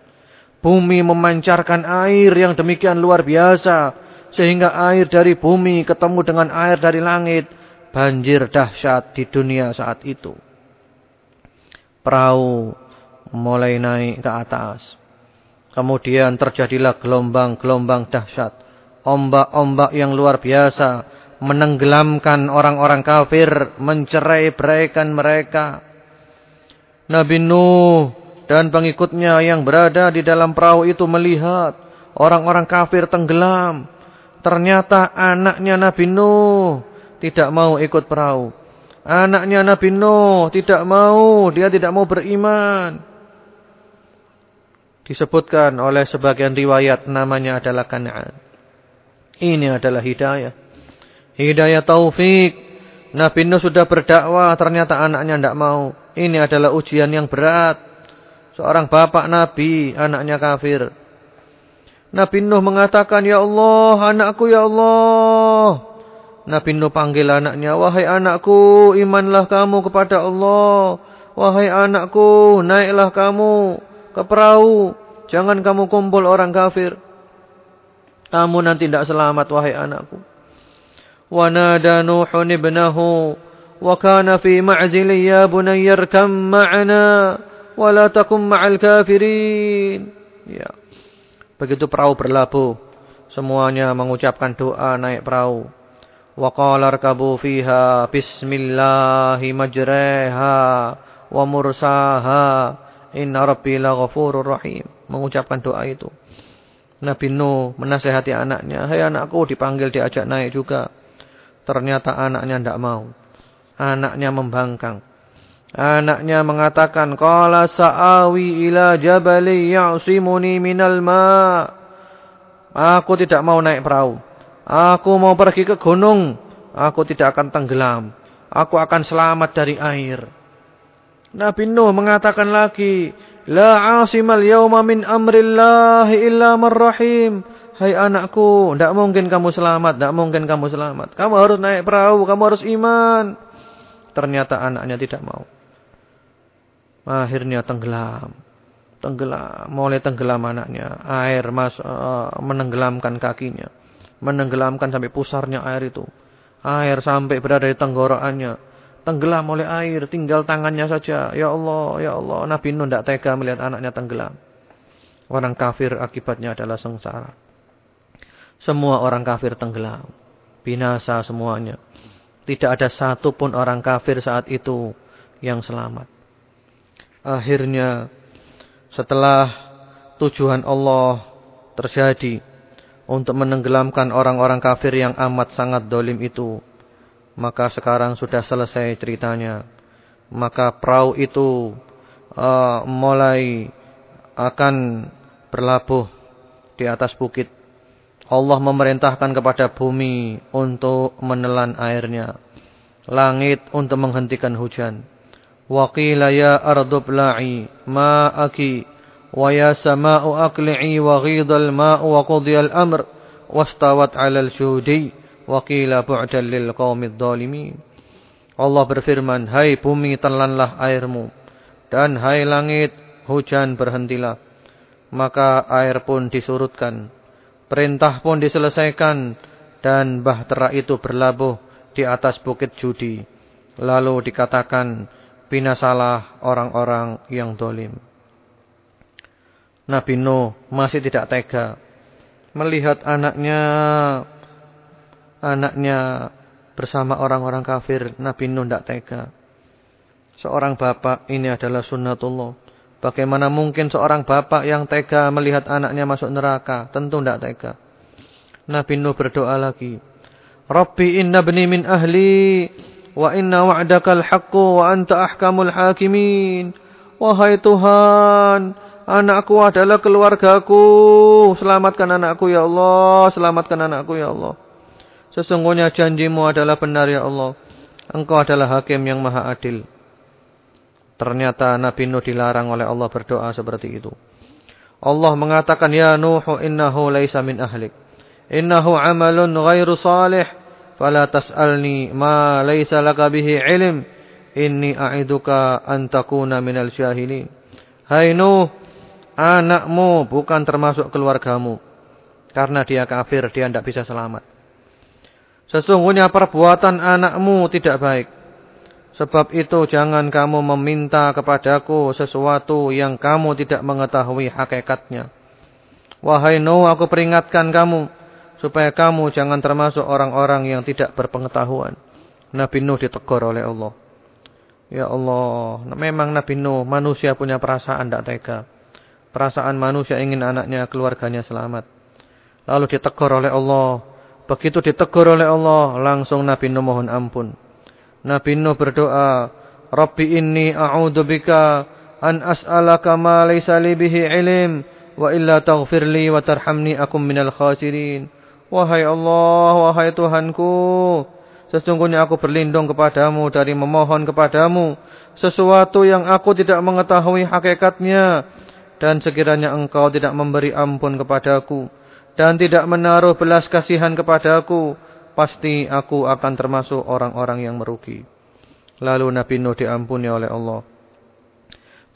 Bumi memancarkan air yang demikian luar biasa. Sehingga air dari bumi ketemu dengan air dari langit. Banjir dahsyat di dunia saat itu. Perahu mulai naik ke atas. Kemudian terjadilah gelombang-gelombang dahsyat. Ombak-ombak yang luar biasa menenggelamkan orang-orang kafir, mencerai-beraikan mereka. Nabi Nuh dan pengikutnya yang berada di dalam perahu itu melihat orang-orang kafir tenggelam. Ternyata anaknya Nabi Nuh tidak mau ikut perahu. Anaknya Nabi Nuh tidak mau, dia tidak mau beriman. Disebutkan oleh sebagian riwayat namanya adalah Kanaan. Ini adalah hidayah. Hidayah taufik. Nabi Nuh sudah berdakwah, ternyata anaknya tidak mau. Ini adalah ujian yang berat. Seorang bapak Nabi, anaknya kafir. Nabi Nuh mengatakan, Ya Allah, anakku ya Allah. Nabi Nuh panggil anaknya, Wahai anakku, imanlah kamu kepada Allah. Wahai anakku, naiklah kamu ke perahu. Jangan kamu kumpul orang kafir. Kamu nanti tidak selamat, wahai anakku. Wanada Nuhun ibnahu. Wa kana fi ma'zili ya bunayyarkam ma'ana wala takum ma'al kafirin. Ya. Begitu perahu berlabuh, semuanya mengucapkan doa naik perahu. Wa qala rakabu fiha bismillahi majreha wa mursaha inna rabbi laghafurur rahim. Mengucapkan doa itu. Nabi Nuh menasehati anaknya, "Hai hey anakku, dipanggil diajak naik juga." Ternyata anaknya tidak mau. Anaknya membangkang. Anaknya mengatakan, Qala sa'awi ila jabali ya'simuni minal ma' Aku tidak mau naik perahu. Aku mau pergi ke gunung. Aku tidak akan tenggelam. Aku akan selamat dari air. Nabi Nuh mengatakan lagi, La asimal yawma min amrillahi illa marrahim. Hai anakku, tidak mungkin kamu selamat, tidak mungkin kamu selamat. Kamu harus naik perahu, kamu harus iman. Ternyata anaknya tidak mau. Akhirnya tenggelam. Tenggelam, mulai tenggelam anaknya. Air mas, uh, menenggelamkan kakinya. Menenggelamkan sampai pusarnya air itu. Air sampai berada di tenggorokannya. Tenggelam oleh air, tinggal tangannya saja. Ya Allah, ya Allah. Nabi Nuh tidak tega melihat anaknya tenggelam. Orang kafir akibatnya adalah sengsara. Semua orang kafir tenggelam. Binasa semuanya. Tidak ada satu pun orang kafir saat itu yang selamat. Akhirnya setelah tujuan Allah terjadi untuk menenggelamkan orang-orang kafir yang amat sangat dolim itu. Maka sekarang sudah selesai ceritanya. Maka perahu itu uh, mulai akan berlabuh di atas bukit Allah memerintahkan kepada bumi untuk menelan airnya. Langit untuk menghentikan hujan. Wa ya sama'u aqli'i wa ghidal ma'u wa qudiyal amr wastawat 'alal judi wa qila bu'dan lil qaumid dhalimin. Allah berfirman, "Hai bumi, telanlah airmu." Dan hai langit, hujan berhentilah. Maka air pun disurutkan Perintah pun diselesaikan dan bahtera itu berlabuh di atas bukit judi. Lalu dikatakan binasalah orang-orang yang dolim. Nabi Nuh masih tidak tega melihat anaknya anaknya bersama orang-orang kafir. Nabi Nuh tidak tega. Seorang bapak ini adalah sunnatullah. Bagaimana mungkin seorang bapak yang tega melihat anaknya masuk neraka? Tentu tidak tega. Nabi Nuh berdoa lagi. Rabbi inna bni min ahli. Wa inna wa'daka al-haqqu wa anta ahkamul hakimin. Wahai Tuhan. Anakku adalah keluargaku. Selamatkan anakku ya Allah. Selamatkan anakku ya Allah. Sesungguhnya janjimu adalah benar ya Allah. Engkau adalah hakim yang maha adil. Ternyata Nabi Nuh dilarang oleh Allah berdoa seperti itu. Allah mengatakan, Ya Nuh innahu laisa min ahlik. Innahu amalun ghairu salih. Fala tas'alni ma laisa laka bihi ilm. Inni a'iduka an takuna minal syahilin hai nuh anakmu bukan termasuk keluargamu. Karena dia kafir dia tidak bisa selamat. Sesungguhnya perbuatan anakmu tidak baik. Sebab itu jangan kamu meminta kepadaku sesuatu yang kamu tidak mengetahui hakikatnya. Wahai nuh aku peringatkan kamu supaya kamu jangan termasuk orang-orang yang tidak berpengetahuan. Nabi Nuh ditegur oleh Allah. Ya Allah, memang Nabi Nuh manusia punya perasaan tidak tega. Perasaan manusia ingin anaknya, keluarganya selamat. Lalu ditegur oleh Allah. Begitu ditegur oleh Allah, langsung Nabi Nuh mohon ampun. Nabi Nuh berdoa, Rabbi inni a'udzubika an as'alaka ma laysa li bihi ilim wa illa taghfirli wa tarhamni akum minal khasirin. Wahai Allah, wahai Tuhanku, sesungguhnya aku berlindung kepadamu dari memohon kepadamu sesuatu yang aku tidak mengetahui hakikatnya dan sekiranya engkau tidak memberi ampun kepadaku dan tidak menaruh belas kasihan kepadaku, pasti aku akan termasuk orang-orang yang merugi. Lalu Nabi Nuh diampuni oleh Allah.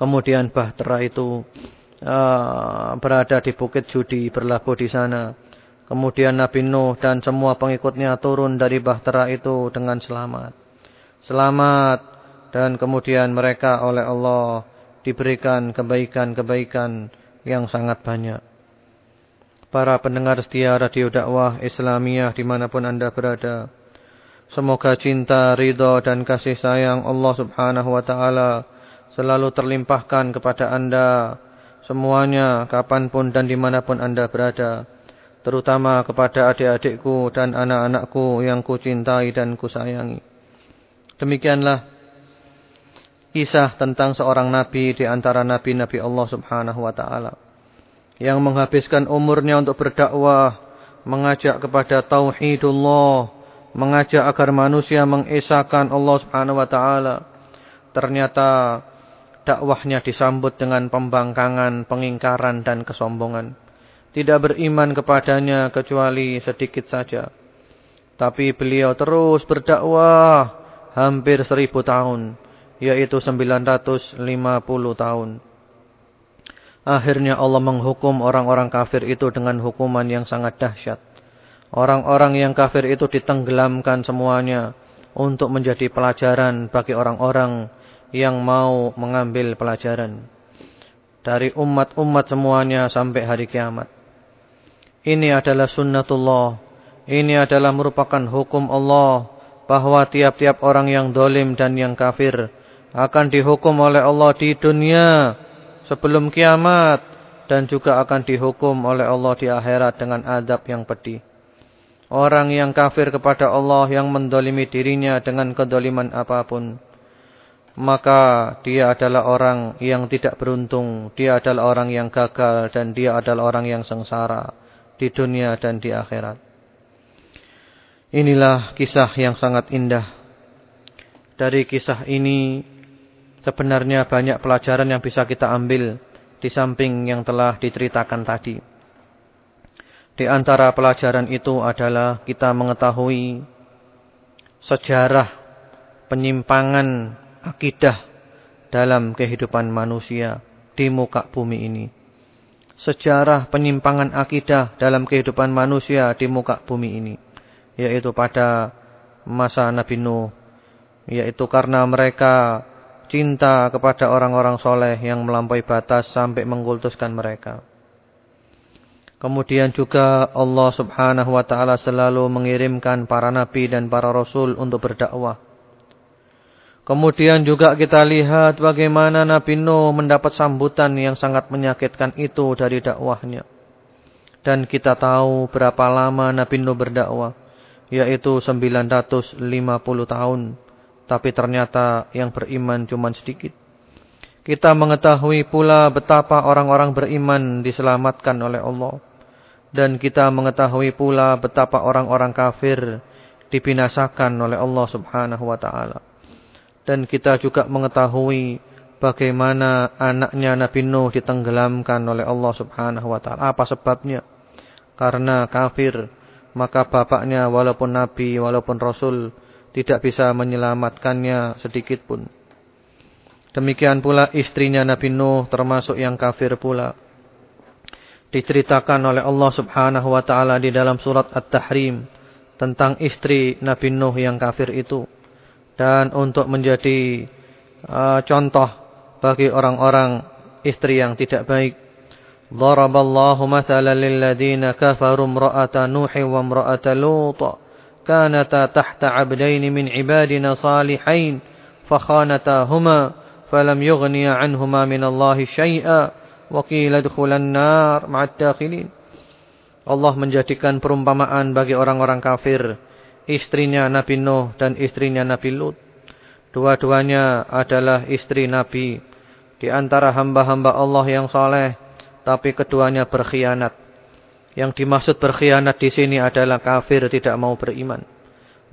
Kemudian Bahtera itu uh, berada di bukit judi, berlabuh di sana. Kemudian Nabi Nuh dan semua pengikutnya turun dari bahtera itu dengan selamat. Selamat dan kemudian mereka oleh Allah diberikan kebaikan-kebaikan yang sangat banyak. Para pendengar setia radio dakwah Islamiyah di mana pun anda berada. Semoga cinta, ridho dan kasih sayang Allah subhanahu wa ta'ala selalu terlimpahkan kepada anda semuanya kapan pun dan di mana pun anda berada terutama kepada adik-adikku dan anak-anakku yang kucintai dan kusayangi. Demikianlah kisah tentang seorang nabi di antara nabi-nabi Allah Subhanahu wa taala yang menghabiskan umurnya untuk berdakwah, mengajak kepada tauhidullah, mengajak agar manusia mengesahkan Allah Subhanahu wa taala. Ternyata dakwahnya disambut dengan pembangkangan, pengingkaran dan kesombongan tidak beriman kepadanya kecuali sedikit saja. Tapi beliau terus berdakwah hampir seribu tahun, yaitu 950 tahun. Akhirnya Allah menghukum orang-orang kafir itu dengan hukuman yang sangat dahsyat. Orang-orang yang kafir itu ditenggelamkan semuanya untuk menjadi pelajaran bagi orang-orang yang mau mengambil pelajaran. Dari umat-umat semuanya sampai hari kiamat. Ini adalah sunnatullah. Ini adalah merupakan hukum Allah. Bahwa tiap-tiap orang yang dolim dan yang kafir. Akan dihukum oleh Allah di dunia. Sebelum kiamat. Dan juga akan dihukum oleh Allah di akhirat dengan adab yang pedih. Orang yang kafir kepada Allah yang mendolimi dirinya dengan kedoliman apa pun. Maka dia adalah orang yang tidak beruntung. Dia adalah orang yang gagal dan dia adalah orang yang sengsara di dunia dan di akhirat. Inilah kisah yang sangat indah. Dari kisah ini sebenarnya banyak pelajaran yang bisa kita ambil di samping yang telah diceritakan tadi. Di antara pelajaran itu adalah kita mengetahui sejarah penyimpangan akidah dalam kehidupan manusia di muka bumi ini sejarah penyimpangan akidah dalam kehidupan manusia di muka bumi ini. Yaitu pada masa Nabi Nuh. Yaitu karena mereka cinta kepada orang-orang soleh yang melampaui batas sampai mengkultuskan mereka. Kemudian juga Allah subhanahu wa ta'ala selalu mengirimkan para nabi dan para rasul untuk berdakwah. Kemudian juga kita lihat bagaimana Nabi Nuh mendapat sambutan yang sangat menyakitkan itu dari dakwahnya. Dan kita tahu berapa lama Nabi Nuh berdakwah. Yaitu 950 tahun. Tapi ternyata yang beriman cuma sedikit. Kita mengetahui pula betapa orang-orang beriman diselamatkan oleh Allah. Dan kita mengetahui pula betapa orang-orang kafir dibinasakan oleh Allah subhanahu wa ta'ala. Dan kita juga mengetahui bagaimana anaknya Nabi Nuh ditenggelamkan oleh Allah subhanahu wa ta'ala. Apa sebabnya? Karena kafir. maka bapaknya walaupun nabi, walaupun rasul tidak bisa menyelamatkannya sedikit pun. Demikian pula istrinya Nabi Nuh termasuk yang kafir pula. Diceritakan oleh Allah Subhanahu wa taala di dalam surat At-Tahrim tentang istri Nabi Nuh yang kafir itu dan untuk menjadi uh, contoh bagi orang-orang istri yang tidak baik. Daraballahu mathalan lil ladzina kafaru imra'ata Nuh wa imra'ata Lut kanata tahta 'abdayn min 'ibadina salihain fakhanatahuma falam yughniya 'anhuma min Allah syai'a wa qila dukhulan nar dakhilin. Allah menjadikan perumpamaan bagi orang-orang kafir, istrinya Nabi Nuh dan istrinya Nabi Lut. Dua-duanya adalah istri Nabi di antara hamba-hamba Allah yang saleh, tapi keduanya berkhianat. Yang dimaksud berkhianat di sini adalah kafir tidak mau beriman.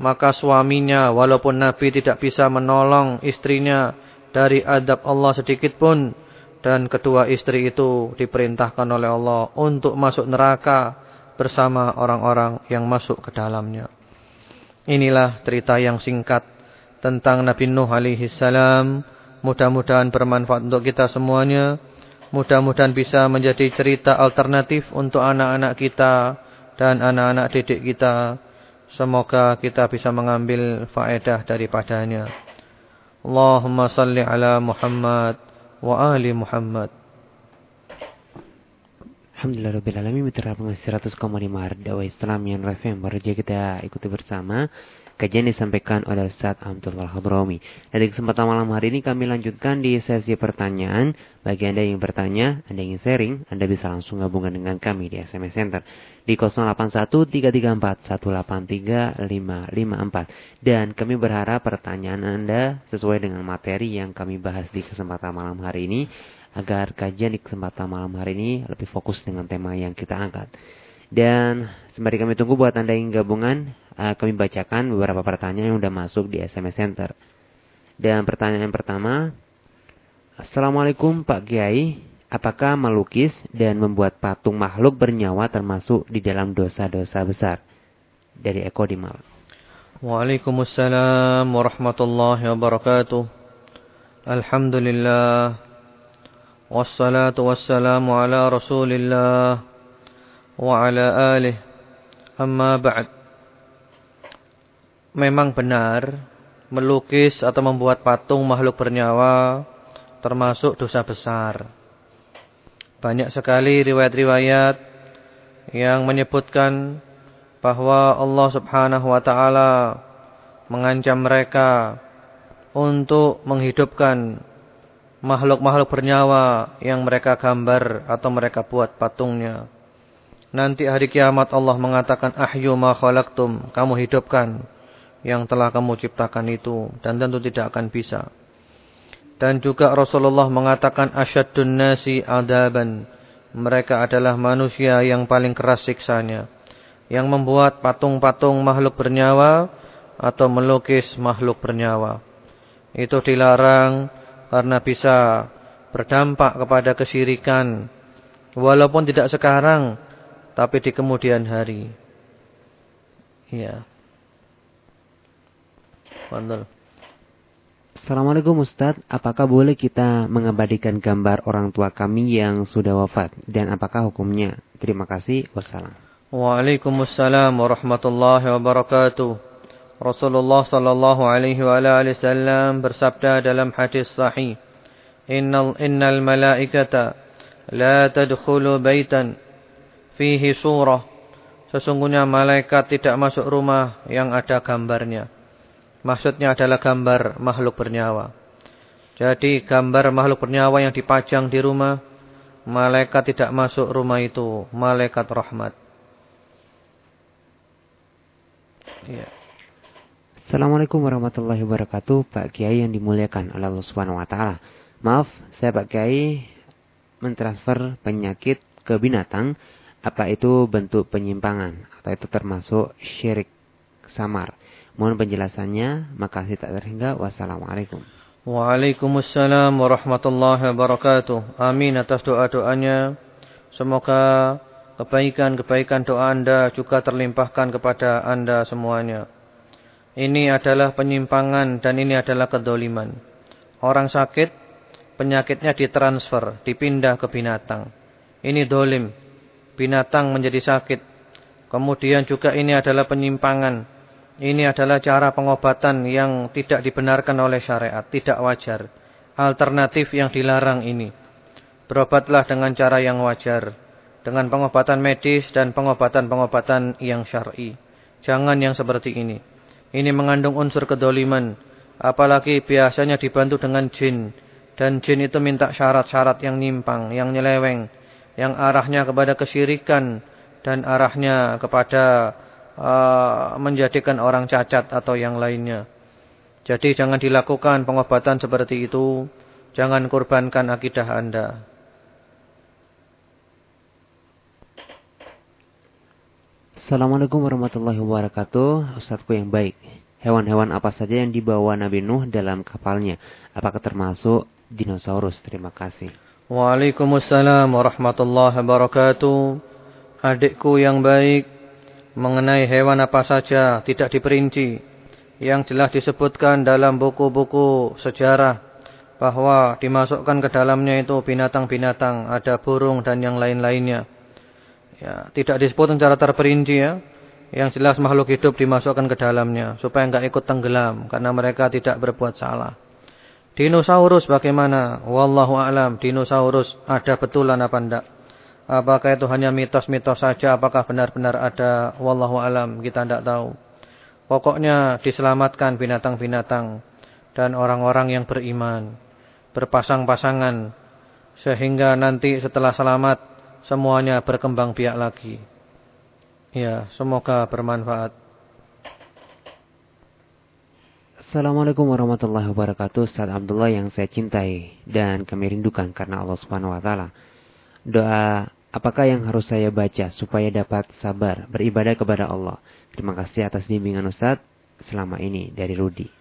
Maka suaminya walaupun Nabi tidak bisa menolong istrinya dari adab Allah sedikit pun dan kedua istri itu diperintahkan oleh Allah untuk masuk neraka bersama orang-orang yang masuk ke dalamnya. Inilah cerita yang singkat tentang Nabi Nuh alaihi salam. Mudah-mudahan bermanfaat untuk kita semuanya. Mudah-mudahan bisa menjadi cerita alternatif untuk anak-anak kita dan anak-anak didik kita. Semoga kita bisa mengambil faedah daripadanya. Allahumma salli ala Muhammad wa ali Muhammad. Alhamdulillah Alamin Mitra pengasih 100,5 Dakwah Islam yang FM Baru saja kita ikuti bersama Kajian disampaikan oleh Ustaz Abdullah Hadrami. Dan di kesempatan malam hari ini kami lanjutkan di sesi pertanyaan. Bagi Anda yang bertanya, Anda ingin sharing, Anda bisa langsung gabungan dengan kami di SMS Center di 081334183554. Dan kami berharap pertanyaan Anda sesuai dengan materi yang kami bahas di kesempatan malam hari ini agar kajian di kesempatan malam hari ini lebih fokus dengan tema yang kita angkat. Dan sembari kami tunggu buat Anda yang gabungan, uh, kami bacakan beberapa pertanyaan yang sudah masuk di SMS Center. Dan pertanyaan yang pertama, Assalamualaikum Pak Kiai, apakah melukis dan membuat patung makhluk bernyawa termasuk di dalam dosa-dosa besar? Dari Eko Dimal. Waalaikumsalam warahmatullahi wabarakatuh. Alhamdulillah. Wassalatu wassalamu ala rasulillah wa ala alih. Amma ba'd. Memang benar melukis atau membuat patung makhluk bernyawa termasuk dosa besar. Banyak sekali riwayat-riwayat yang menyebutkan bahwa Allah Subhanahu wa taala mengancam mereka untuk menghidupkan makhluk-makhluk bernyawa yang mereka gambar atau mereka buat patungnya. Nanti hari kiamat Allah mengatakan ahyu ma khalaqtum, kamu hidupkan yang telah kamu ciptakan itu dan tentu tidak akan bisa. Dan juga Rasulullah mengatakan asyaddun nasi adaban. Mereka adalah manusia yang paling keras siksanya. Yang membuat patung-patung makhluk bernyawa atau melukis makhluk bernyawa. Itu dilarang karena bisa berdampak kepada kesyirikan. Walaupun tidak sekarang, tapi di kemudian hari. Ya. Bandel. Assalamualaikum Ustadz, apakah boleh kita mengabadikan gambar orang tua kami yang sudah wafat? Dan apakah hukumnya? Terima kasih. Wassalam. Waalaikumsalam warahmatullahi wabarakatuh. Rasulullah sallallahu alaihi wa alihi wasallam bersabda dalam hadis sahih, "Innal innal malaikata la tadkhulu baitan fihi surah. Sesungguhnya malaikat tidak masuk rumah yang ada gambarnya. Maksudnya adalah gambar makhluk bernyawa. Jadi gambar makhluk bernyawa yang dipajang di rumah, malaikat tidak masuk rumah itu, malaikat rahmat. Ya. Assalamualaikum warahmatullahi wabarakatuh, Pak Kiai yang dimuliakan oleh Allah Subhanahu wa taala. Maaf, saya Pak Kiai mentransfer penyakit ke binatang apa itu bentuk penyimpangan atau itu termasuk syirik samar. Mohon penjelasannya. Makasih tak terhingga. Wassalamualaikum. Waalaikumsalam warahmatullahi wabarakatuh. Amin atas doa-doanya. Semoga kebaikan-kebaikan doa Anda juga terlimpahkan kepada Anda semuanya. Ini adalah penyimpangan dan ini adalah kedoliman. Orang sakit, penyakitnya ditransfer, dipindah ke binatang. Ini dolim. Binatang menjadi sakit. Kemudian juga ini adalah penyimpangan. Ini adalah cara pengobatan yang tidak dibenarkan oleh syariat, tidak wajar. Alternatif yang dilarang ini. Berobatlah dengan cara yang wajar dengan pengobatan medis dan pengobatan-pengobatan yang syar'i. Jangan yang seperti ini. Ini mengandung unsur kedoliman. Apalagi biasanya dibantu dengan jin. Dan jin itu minta syarat-syarat yang nimpang, yang nyeleweng. Yang arahnya kepada kesyirikan. Dan arahnya kepada uh, menjadikan orang cacat atau yang lainnya. Jadi jangan dilakukan pengobatan seperti itu. Jangan kurbankan akidah anda. Assalamualaikum warahmatullahi wabarakatuh. Ustazku yang baik. Hewan-hewan apa saja yang dibawa Nabi Nuh dalam kapalnya? Apakah termasuk dinosaurus? Terima kasih. Waalaikumsalam warahmatullahi wabarakatuh. Adikku yang baik Mengenai hewan apa saja Tidak diperinci. Yang jelas disebutkan dalam buku-buku sejarah Bahwa dimasukkan ke dalamnya itu binatang-binatang Ada burung dan yang lain-lainnya Ya, tidak disebut secara terperinci ya. Yang jelas makhluk hidup dimasukkan ke dalamnya supaya enggak ikut tenggelam karena mereka tidak berbuat salah. Dinosaurus bagaimana? Wallahu alam. Dinosaurus ada betulan apa enggak? Apakah itu hanya mitos-mitos saja? Apakah benar-benar ada? Wallahu alam. Kita enggak tahu. Pokoknya diselamatkan binatang-binatang dan orang-orang yang beriman. Berpasang-pasangan. Sehingga nanti setelah selamat semuanya berkembang biak lagi. Ya, semoga bermanfaat. Assalamualaikum warahmatullahi wabarakatuh Ustaz Abdullah yang saya cintai Dan kami rindukan karena Allah subhanahu wa ta'ala Doa apakah yang harus saya baca Supaya dapat sabar beribadah kepada Allah Terima kasih atas bimbingan Ustaz Selama ini dari Rudi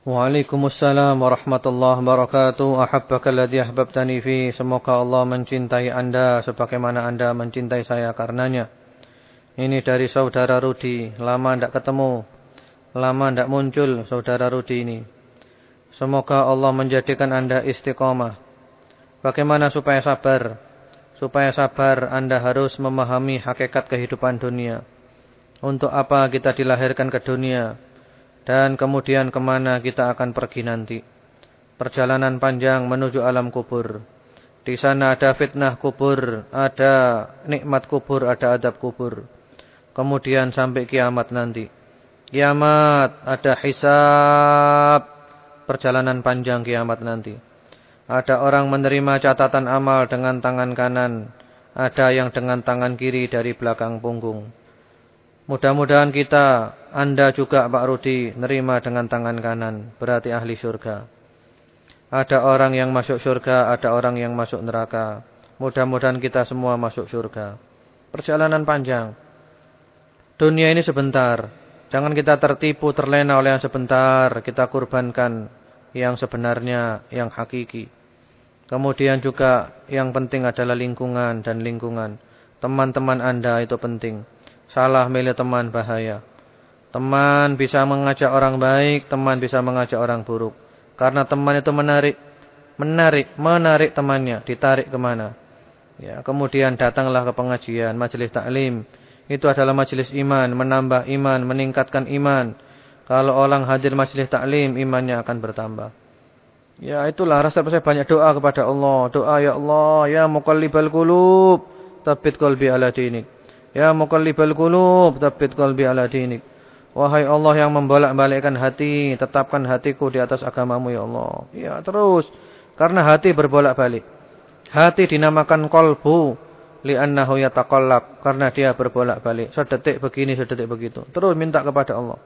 Waalaikumsalam warahmatullahi wabarakatuh. Ahabbaka alladhi ahbabtani fi. Semoga Allah mencintai Anda sebagaimana Anda mencintai saya karenanya. Ini dari saudara Rudi. Lama tidak ketemu. Lama tidak muncul saudara Rudi ini. Semoga Allah menjadikan Anda istiqomah. Bagaimana supaya sabar? Supaya sabar Anda harus memahami hakikat kehidupan dunia. Untuk apa kita dilahirkan ke dunia? Dan kemudian ke mana kita akan pergi nanti. Perjalanan panjang menuju alam kubur. Di sana ada fitnah kubur, ada nikmat kubur, ada adab kubur. Kemudian sampai kiamat nanti. Kiamat, ada hisab. Perjalanan panjang kiamat nanti. Ada orang menerima catatan amal dengan tangan kanan. Ada yang dengan tangan kiri dari belakang punggung. Mudah-mudahan kita, Anda juga Pak Rudi, nerima dengan tangan kanan. Berarti ahli surga. Ada orang yang masuk surga, ada orang yang masuk neraka. Mudah-mudahan kita semua masuk surga. Perjalanan panjang. Dunia ini sebentar. Jangan kita tertipu, terlena oleh yang sebentar. Kita kurbankan yang sebenarnya, yang hakiki. Kemudian juga yang penting adalah lingkungan dan lingkungan. Teman-teman Anda itu penting. Salah milih teman bahaya. Teman bisa mengajak orang baik, teman bisa mengajak orang buruk. Karena teman itu menarik, menarik, menarik temannya, ditarik ke mana. Ya, kemudian datanglah ke pengajian, majelis taklim. Itu adalah majelis iman, menambah iman, meningkatkan iman. Kalau orang hadir majelis taklim, imannya akan bertambah. Ya itulah rasa saya banyak doa kepada Allah. Doa ya Allah, ya muqallibal qulub, tabbit qalbi ala dinik. Ya muqallibal qulub, tsabbit qalbi ala dinik. Wahai Allah yang membolak-balikkan hati, tetapkan hatiku di atas agamamu ya Allah. Ya terus, karena hati berbolak-balik. Hati dinamakan kolbu, li'annahu yataqallab, karena dia berbolak-balik. Sedetik begini, sedetik begitu. Terus minta kepada Allah.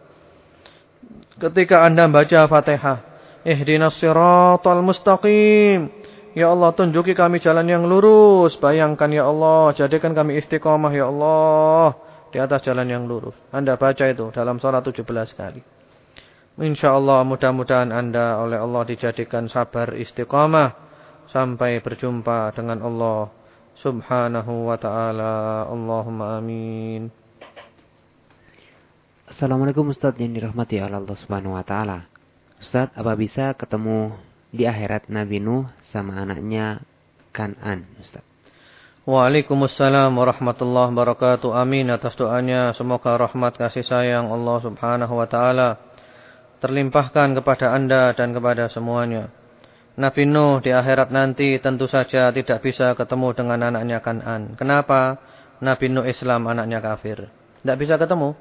Ketika anda baca fatihah, ihdinas siratal mustaqim. Ya Allah tunjuki kami jalan yang lurus. Bayangkan ya Allah. Jadikan kami istiqomah ya Allah. Di atas jalan yang lurus. Anda baca itu dalam sholat 17 kali. Insya Allah mudah-mudahan anda oleh Allah dijadikan sabar istiqomah. Sampai berjumpa dengan Allah. subhanahu wa ta'ala. Allahumma amin. Assalamualaikum Ustaz yang dirahmati Allah subhanahu wa ta'ala. Ustaz, apa bisa ketemu di akhirat Nabi Nuh sama anaknya Kanan, Ustaz? Waalaikumsalam warahmatullahi wabarakatuh. Amin atas doanya. Semoga rahmat kasih sayang Allah subhanahu wa ta'ala terlimpahkan kepada anda dan kepada semuanya. Nabi Nuh di akhirat nanti tentu saja tidak bisa ketemu dengan anaknya Kanan. Kenapa? Nabi Nuh Islam anaknya kafir. Tidak bisa ketemu.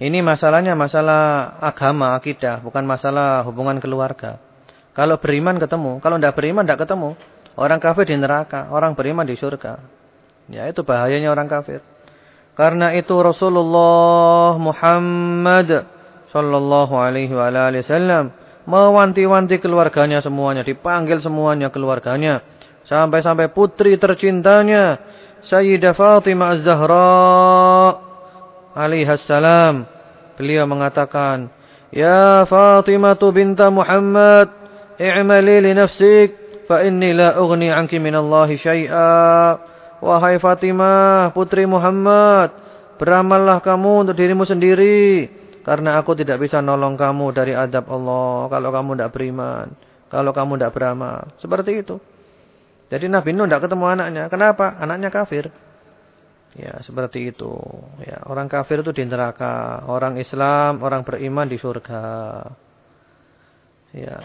Ini masalahnya masalah agama, akidah, bukan masalah hubungan keluarga. Kalau beriman ketemu, kalau tidak beriman tidak ketemu. Orang kafir di neraka, orang beriman di surga. Ya itu bahayanya orang kafir. Karena itu Rasulullah Muhammad sallallahu alaihi wasallam mewanti-wanti keluarganya semuanya, dipanggil semuanya keluarganya sampai-sampai putri tercintanya Sayyidah Fatimah Az-Zahra salam beliau mengatakan Ya Fatimah binta Muhammad i'mali li nafsik fa inni la ughni anki minallahi syai'a. Wahai Fatimah putri Muhammad beramallah kamu untuk dirimu sendiri karena aku tidak bisa nolong kamu dari adab Allah kalau kamu tidak beriman kalau kamu tidak beramal. Seperti itu. Jadi Nabi Nuh tidak ketemu anaknya. Kenapa? Anaknya kafir. Ya, seperti itu. Ya, orang kafir itu di neraka, orang Islam, orang beriman di surga. Ya.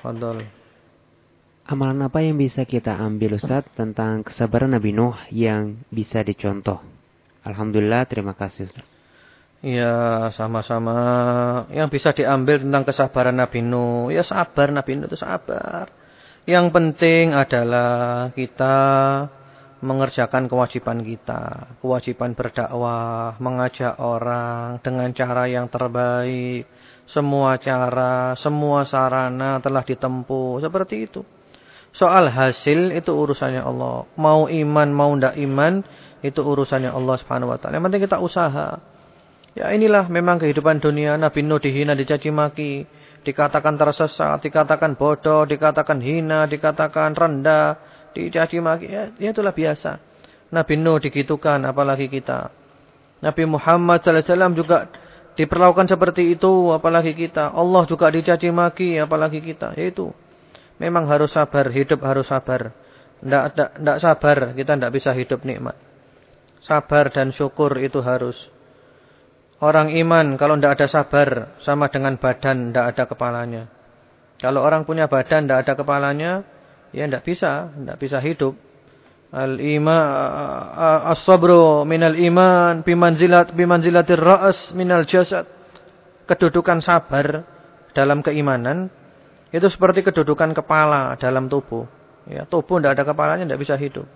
Fadol. Amalan apa yang bisa kita ambil Ustaz tentang kesabaran Nabi Nuh yang bisa dicontoh? Alhamdulillah, terima kasih Ustaz. Ya, sama-sama. Yang bisa diambil tentang kesabaran Nabi Nuh, ya sabar Nabi Nuh itu sabar. Yang penting adalah kita mengerjakan kewajiban kita. Kewajiban berdakwah, mengajak orang dengan cara yang terbaik. Semua cara, semua sarana telah ditempuh. Seperti itu. Soal hasil itu urusannya Allah. Mau iman, mau tidak iman, itu urusannya Allah subhanahu wa ta'ala. Yang penting kita usaha. Ya inilah memang kehidupan dunia. Nabi Nuh dihina, dicaci maki dikatakan tersesat, dikatakan bodoh, dikatakan hina, dikatakan rendah, dicaci maki, ya, ya itulah biasa. Nabi Nuh digitukan, apalagi kita. Nabi Muhammad SAW juga diperlakukan seperti itu, apalagi kita. Allah juga dicaci maki, apalagi kita. Yaitu, memang harus sabar, hidup harus sabar. Tidak sabar, kita tidak bisa hidup nikmat. Sabar dan syukur itu harus. Orang iman kalau tidak ada sabar sama dengan badan tidak ada kepalanya. Kalau orang punya badan tidak ada kepalanya, ya tidak bisa, tidak bisa hidup. Al-iman as-sabru minal iman bimanzilat bimanzilatir ra's minal jasad. Kedudukan sabar dalam keimanan itu seperti kedudukan kepala dalam tubuh. Ya, tubuh tidak ada kepalanya tidak bisa hidup.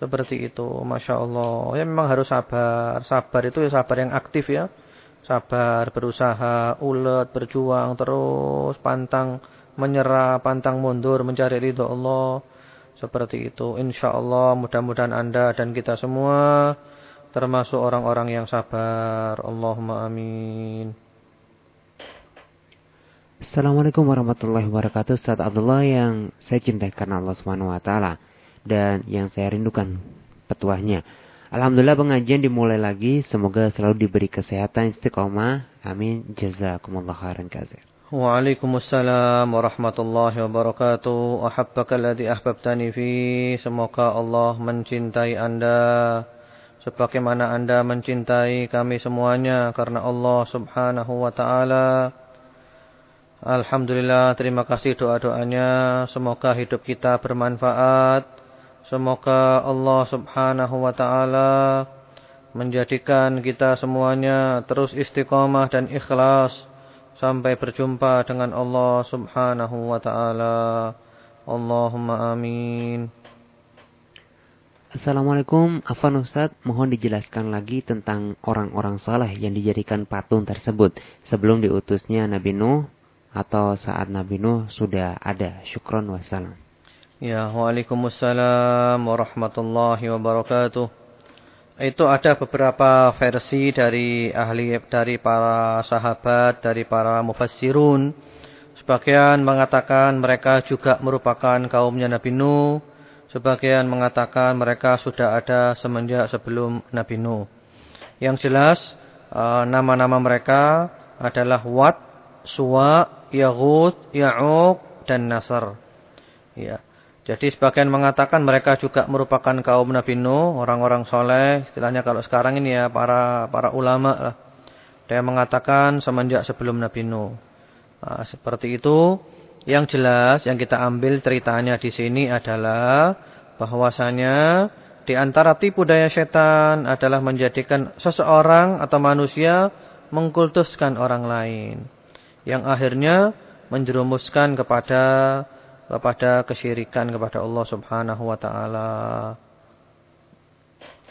Seperti itu, Masya Allah. Ya memang harus sabar. Sabar itu ya sabar yang aktif ya. Sabar, berusaha, ulet, berjuang, terus pantang menyerah, pantang mundur, mencari ridho Allah. Seperti itu. Insya Allah mudah-mudahan anda dan kita semua termasuk orang-orang yang sabar. Allahumma amin. Assalamualaikum warahmatullahi wabarakatuh. Ustaz Abdullah yang saya cintai karena Allah Subhanahu wa taala dan yang saya rindukan petuahnya. Alhamdulillah pengajian dimulai lagi. Semoga selalu diberi kesehatan istiqomah. Amin. Jazakumullah khairan Waalaikumsalam warahmatullahi wabarakatuh. Ahabbaka alladhi ahbabtani fi. Semoga Allah mencintai anda. Sebagaimana anda mencintai kami semuanya. Karena Allah subhanahu wa ta'ala. Alhamdulillah terima kasih doa-doanya. Semoga hidup kita bermanfaat. Semoga Allah subhanahu wa ta'ala menjadikan kita semuanya terus istiqamah dan ikhlas sampai berjumpa dengan Allah subhanahu wa ta'ala. Allahumma amin. Assalamualaikum, Afan Ustaz, mohon dijelaskan lagi tentang orang-orang saleh yang dijadikan patung tersebut sebelum diutusnya Nabi Nuh atau saat Nabi Nuh sudah ada. Syukron wassalam. Ya, Waalaikumsalam warahmatullahi wabarakatuh. Itu ada beberapa versi dari ahli dari para sahabat, dari para mufassirun. Sebagian mengatakan mereka juga merupakan kaumnya Nabi Nuh. Sebagian mengatakan mereka sudah ada semenjak sebelum Nabi Nuh. Yang jelas eh, nama-nama mereka adalah Wat, Suwa, Yahud, Ya'uq, dan Nasr. Ya. Jadi sebagian mengatakan mereka juga merupakan kaum Nabi Nuh, orang-orang soleh. Istilahnya kalau sekarang ini ya para para ulama lah. Dia mengatakan semenjak sebelum Nabi Nuh. Nah, seperti itu. Yang jelas yang kita ambil ceritanya di sini adalah bahwasanya di antara tipu daya setan adalah menjadikan seseorang atau manusia mengkultuskan orang lain. Yang akhirnya menjerumuskan kepada kepada kesyirikan kepada Allah Subhanahu wa taala.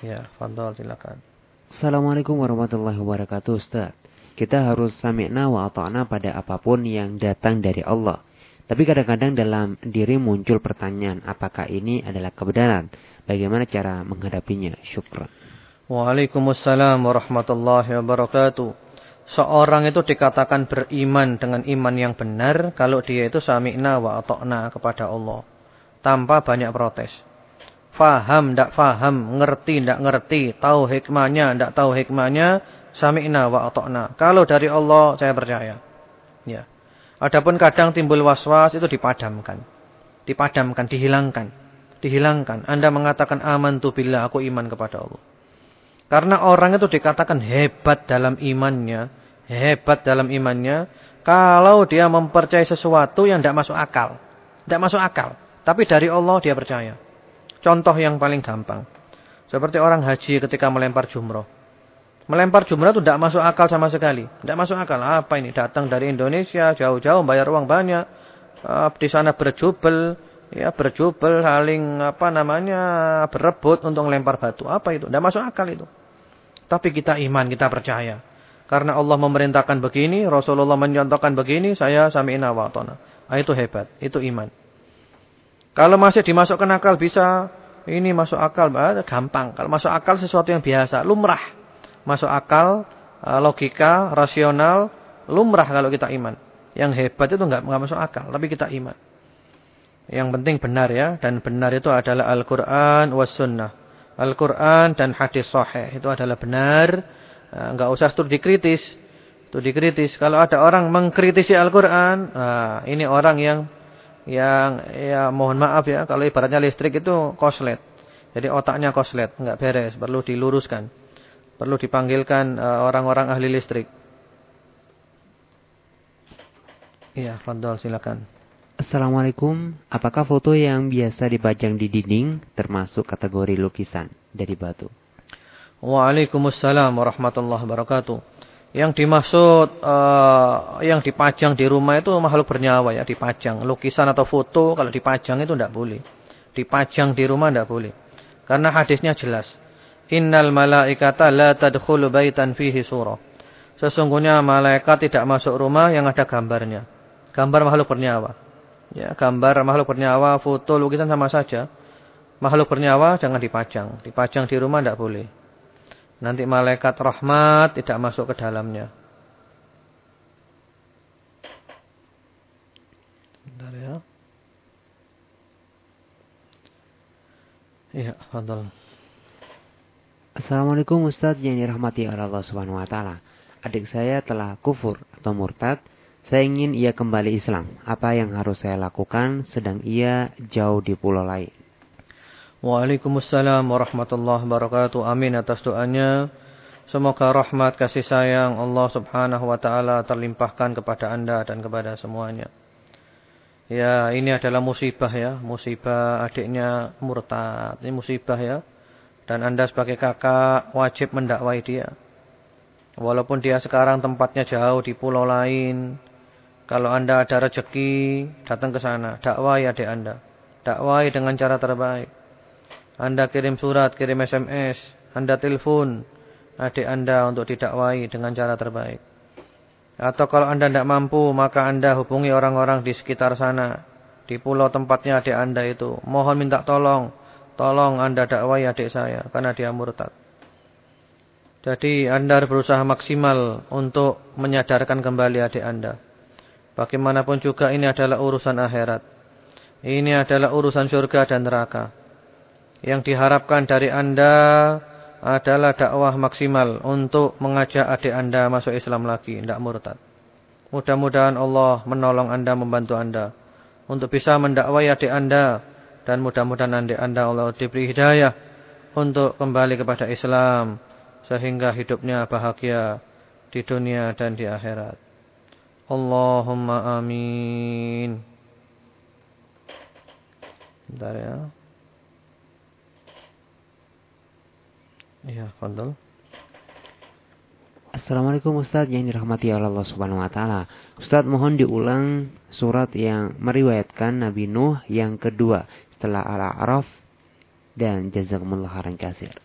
Ya, fadhal silakan. Assalamualaikum warahmatullahi wabarakatuh, Ustaz. Kita harus sami'na wa ata'na pada apa pun yang datang dari Allah. Tapi kadang-kadang dalam diri muncul pertanyaan, apakah ini adalah kebenaran? Bagaimana cara menghadapinya? Syukran. Waalaikumsalam warahmatullahi wabarakatuh seorang itu dikatakan beriman dengan iman yang benar kalau dia itu sami'na wa atokna kepada Allah. Tanpa banyak protes. Faham, tidak faham, ngerti, tidak ngerti, tahu hikmahnya, tidak tahu hikmahnya, sami'na wa atokna. Kalau dari Allah, saya percaya. Ya. Adapun kadang timbul was-was itu dipadamkan. Dipadamkan, dihilangkan. Dihilangkan. Anda mengatakan aman tu bila aku iman kepada Allah. Karena orang itu dikatakan hebat dalam imannya hebat dalam imannya kalau dia mempercayai sesuatu yang tidak masuk akal. Tidak masuk akal. Tapi dari Allah dia percaya. Contoh yang paling gampang. Seperti orang haji ketika melempar jumroh. Melempar jumroh itu tidak masuk akal sama sekali. Tidak masuk akal. Apa ini? Datang dari Indonesia, jauh-jauh, bayar uang banyak. Eh, di sana berjubel. Ya, berjubel, saling apa namanya berebut untuk melempar batu. Apa itu? Tidak masuk akal itu. Tapi kita iman, kita percaya. Karena Allah memerintahkan begini, Rasulullah mencontohkan begini, saya sami'na wa. Nah, itu hebat, itu iman. Kalau masih dimasukkan akal bisa, ini masuk akal, gampang. Kalau masuk akal sesuatu yang biasa, lumrah. Masuk akal, eh, logika, rasional, lumrah kalau kita iman. Yang hebat itu enggak, enggak masuk akal, tapi kita iman. Yang penting benar ya, dan benar itu adalah Al-Quran was sunnah. Al-Quran dan hadis sahih itu adalah benar Enggak nah, usah studi kritis. Studi kritis. Kalau ada orang mengkritisi Al-Quran, nah, ini orang yang yang ya mohon maaf ya, kalau ibaratnya listrik itu koslet. Jadi otaknya koslet, enggak beres, perlu diluruskan. Perlu dipanggilkan eh, orang-orang uh, ahli listrik. Iya, Fadol silakan. Assalamualaikum. Apakah foto yang biasa dipajang di dinding termasuk kategori lukisan dari batu? Waalaikumsalam warahmatullahi wabarakatuh. Yang dimaksud uh, yang dipajang di rumah itu makhluk bernyawa ya, dipajang. Lukisan atau foto kalau dipajang itu tidak boleh. Dipajang di rumah tidak boleh. Karena hadisnya jelas. Innal malaikata la tadkhulu baitan fihi surah. Sesungguhnya malaikat tidak masuk rumah yang ada gambarnya. Gambar makhluk bernyawa. Ya, gambar makhluk bernyawa, foto, lukisan sama saja. Makhluk bernyawa jangan dipajang. Dipajang di rumah tidak boleh. Nanti malaikat rahmat tidak masuk ke dalamnya. Bentar ya. Iya, fadal. Assalamualaikum Ustaz yang dirahmati oleh Allah Subhanahu wa taala. Adik saya telah kufur atau murtad. Saya ingin ia kembali Islam. Apa yang harus saya lakukan sedang ia jauh di pulau lain? Waalaikumsalam warahmatullahi wabarakatuh. Amin atas doanya. Semoga rahmat kasih sayang Allah subhanahu wa ta'ala terlimpahkan kepada anda dan kepada semuanya. Ya ini adalah musibah ya. Musibah adiknya murtad. Ini musibah ya. Dan anda sebagai kakak wajib mendakwai dia. Walaupun dia sekarang tempatnya jauh di pulau lain. Kalau anda ada rezeki datang ke sana. Dakwai adik anda. Dakwai dengan cara terbaik. Anda kirim surat, kirim SMS, Anda telepon adik Anda untuk didakwai dengan cara terbaik. Atau kalau Anda tidak mampu, maka Anda hubungi orang-orang di sekitar sana. Di pulau tempatnya adik Anda itu. Mohon minta tolong. Tolong Anda dakwai adik saya, karena dia murtad. Jadi Anda berusaha maksimal untuk menyadarkan kembali adik Anda. Bagaimanapun juga ini adalah urusan akhirat. Ini adalah urusan surga dan neraka. Yang diharapkan dari anda adalah dakwah maksimal untuk mengajak adik anda masuk Islam lagi. Tidak murtad. Mudah-mudahan Allah menolong anda, membantu anda. Untuk bisa mendakwai adik anda. Dan mudah-mudahan adik anda Allah diberi hidayah. Untuk kembali kepada Islam. Sehingga hidupnya bahagia di dunia dan di akhirat. Allahumma amin. Bentar ya. Iya, fadal. Assalamualaikum Ustaz yang dirahmati Allah Subhanahu wa taala. Ustaz mohon diulang surat yang meriwayatkan Nabi Nuh yang kedua setelah Al-A'raf dan jazakumullah khairan kasir.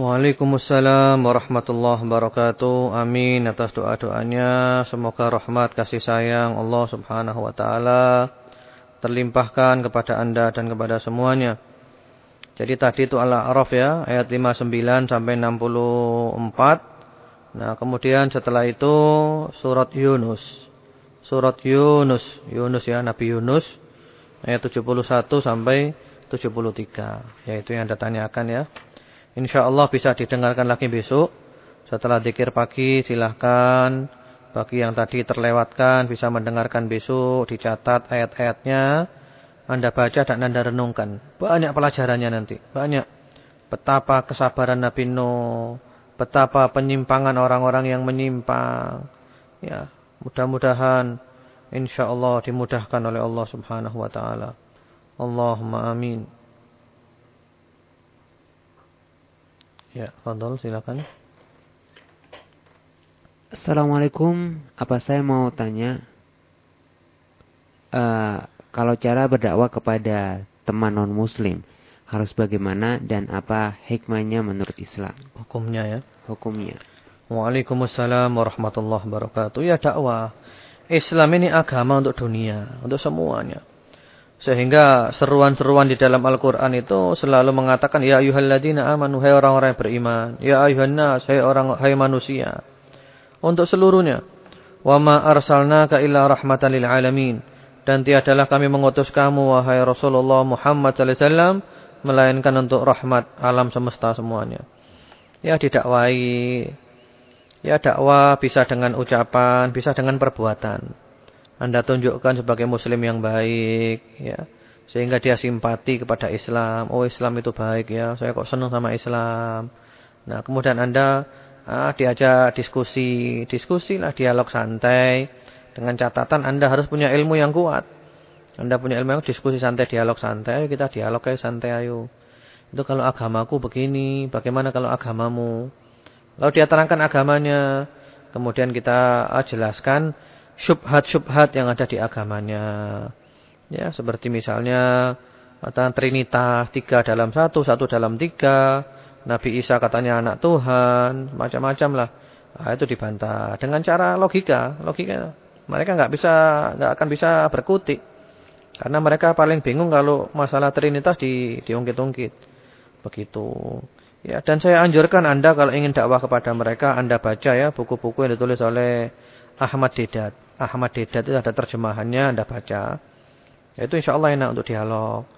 Waalaikumsalam warahmatullahi wabarakatuh. Amin atas doa-doanya. Semoga rahmat kasih sayang Allah Subhanahu wa taala terlimpahkan kepada Anda dan kepada semuanya. Jadi tadi itu Al-A'raf ya, ayat 59 sampai 64. Nah, kemudian setelah itu surat Yunus. Surat Yunus, Yunus ya, Nabi Yunus ayat 71 sampai 73. Yaitu yang Anda tanyakan ya. Insya Allah bisa didengarkan lagi besok. Setelah dikir pagi silahkan. Bagi yang tadi terlewatkan bisa mendengarkan besok. Dicatat ayat-ayatnya. Anda baca dan Anda renungkan. Banyak pelajarannya nanti. Banyak. Betapa kesabaran Nabi Nuh. Betapa penyimpangan orang-orang yang menyimpang. Ya, mudah-mudahan insya Allah dimudahkan oleh Allah Subhanahu wa taala. Allahumma amin. Ya, Fadol silakan. Assalamualaikum, apa saya mau tanya uh, kalau cara berdakwah kepada teman non muslim harus bagaimana dan apa hikmahnya menurut Islam? Hukumnya ya. Hukumnya. Waalaikumsalam warahmatullahi wabarakatuh. Ya dakwah. Islam ini agama untuk dunia, untuk semuanya. Sehingga seruan-seruan di dalam Al-Quran itu selalu mengatakan, Ya ayuhalladzina amanu, hai orang-orang yang beriman. Ya ayuhannas, hai orang hai manusia. Untuk seluruhnya. Wa ma arsalnaka illa rahmatan lil alamin. Dan tiadalah kami mengutus kamu, wahai Rasulullah Muhammad SAW, melainkan untuk rahmat alam semesta semuanya. Ya didakwai. Ya dakwah bisa dengan ucapan, bisa dengan perbuatan. Anda tunjukkan sebagai muslim yang baik ya. Sehingga dia simpati kepada Islam. Oh Islam itu baik ya. Saya kok senang sama Islam. Nah kemudian Anda ah, diajak diskusi. Diskusi lah dialog santai. Dengan catatan Anda harus punya ilmu yang kuat. Anda punya ilmu yang diskusi santai, dialog santai. Ayo kita dialog kayak santai ayo. Itu kalau agamaku begini. Bagaimana kalau agamamu? Lalu dia terangkan agamanya. Kemudian kita ah, jelaskan syubhat-syubhat yang ada di agamanya. Ya, seperti misalnya tentang Trinitas, tiga dalam satu, satu dalam tiga. Nabi Isa katanya anak Tuhan, macam-macam lah. Nah, itu dibantah dengan cara logika, logika. Mereka nggak bisa, nggak akan bisa berkutik. Karena mereka paling bingung kalau masalah Trinitas di diungkit-ungkit. Begitu. Ya, dan saya anjurkan Anda kalau ingin dakwah kepada mereka, Anda baca ya buku-buku yang ditulis oleh Ahmad Dedat. Ahmad Dedat itu ada terjemahannya, Anda baca. Itu insya Allah enak untuk dialog.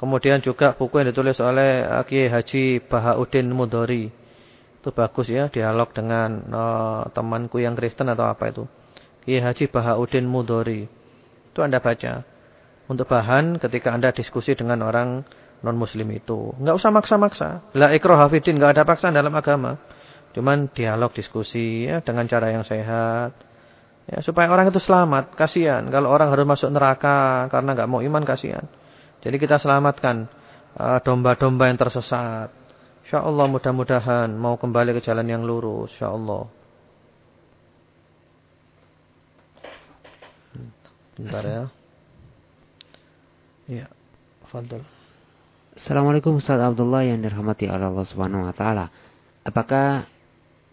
Kemudian juga buku yang ditulis oleh Kiai Haji Bahauddin Mudori. Itu bagus ya, dialog dengan uh, temanku yang Kristen atau apa itu. Kiai Haji Bahauddin Mudori. Itu Anda baca. Untuk bahan ketika Anda diskusi dengan orang non-muslim itu. Enggak usah maksa-maksa. La ikraha fiddin, enggak ada paksaan dalam agama. Cuman dialog diskusi ya dengan cara yang sehat. Ya, supaya orang itu selamat, kasihan. Kalau orang harus masuk neraka karena nggak mau iman, kasihan. Jadi kita selamatkan uh, domba-domba uh, yang tersesat. Insya Allah mudah-mudahan mau kembali ke jalan yang lurus. Insya Bentar ya. Ya, Fadul. Assalamualaikum Ustaz Abdullah yang dirahmati Allah Subhanahu wa taala. Apakah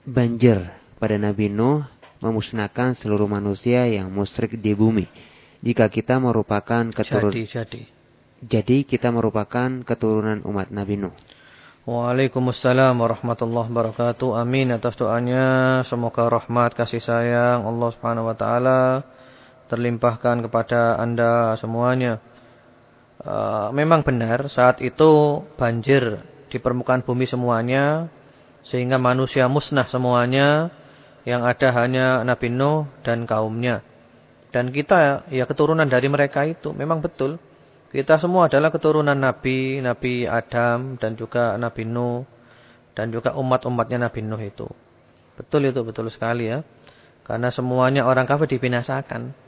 banjir pada Nabi Nuh memusnahkan seluruh manusia yang musyrik di bumi. Jika kita merupakan keturunan jadi, jadi. jadi kita merupakan keturunan umat Nabi Nuh. Waalaikumsalam warahmatullahi wabarakatuh. Amin atas doanya. Semoga rahmat kasih sayang Allah Subhanahu wa taala terlimpahkan kepada anda semuanya. Uh, memang benar saat itu banjir di permukaan bumi semuanya. Sehingga manusia musnah semuanya. Yang ada hanya Nabi Nuh dan kaumnya. Dan kita ya keturunan dari mereka itu. Memang betul. Kita semua adalah keturunan Nabi, Nabi Adam dan juga Nabi Nuh. Dan juga umat-umatnya Nabi Nuh itu. Betul itu, betul sekali ya. Karena semuanya orang kafir dibinasakan.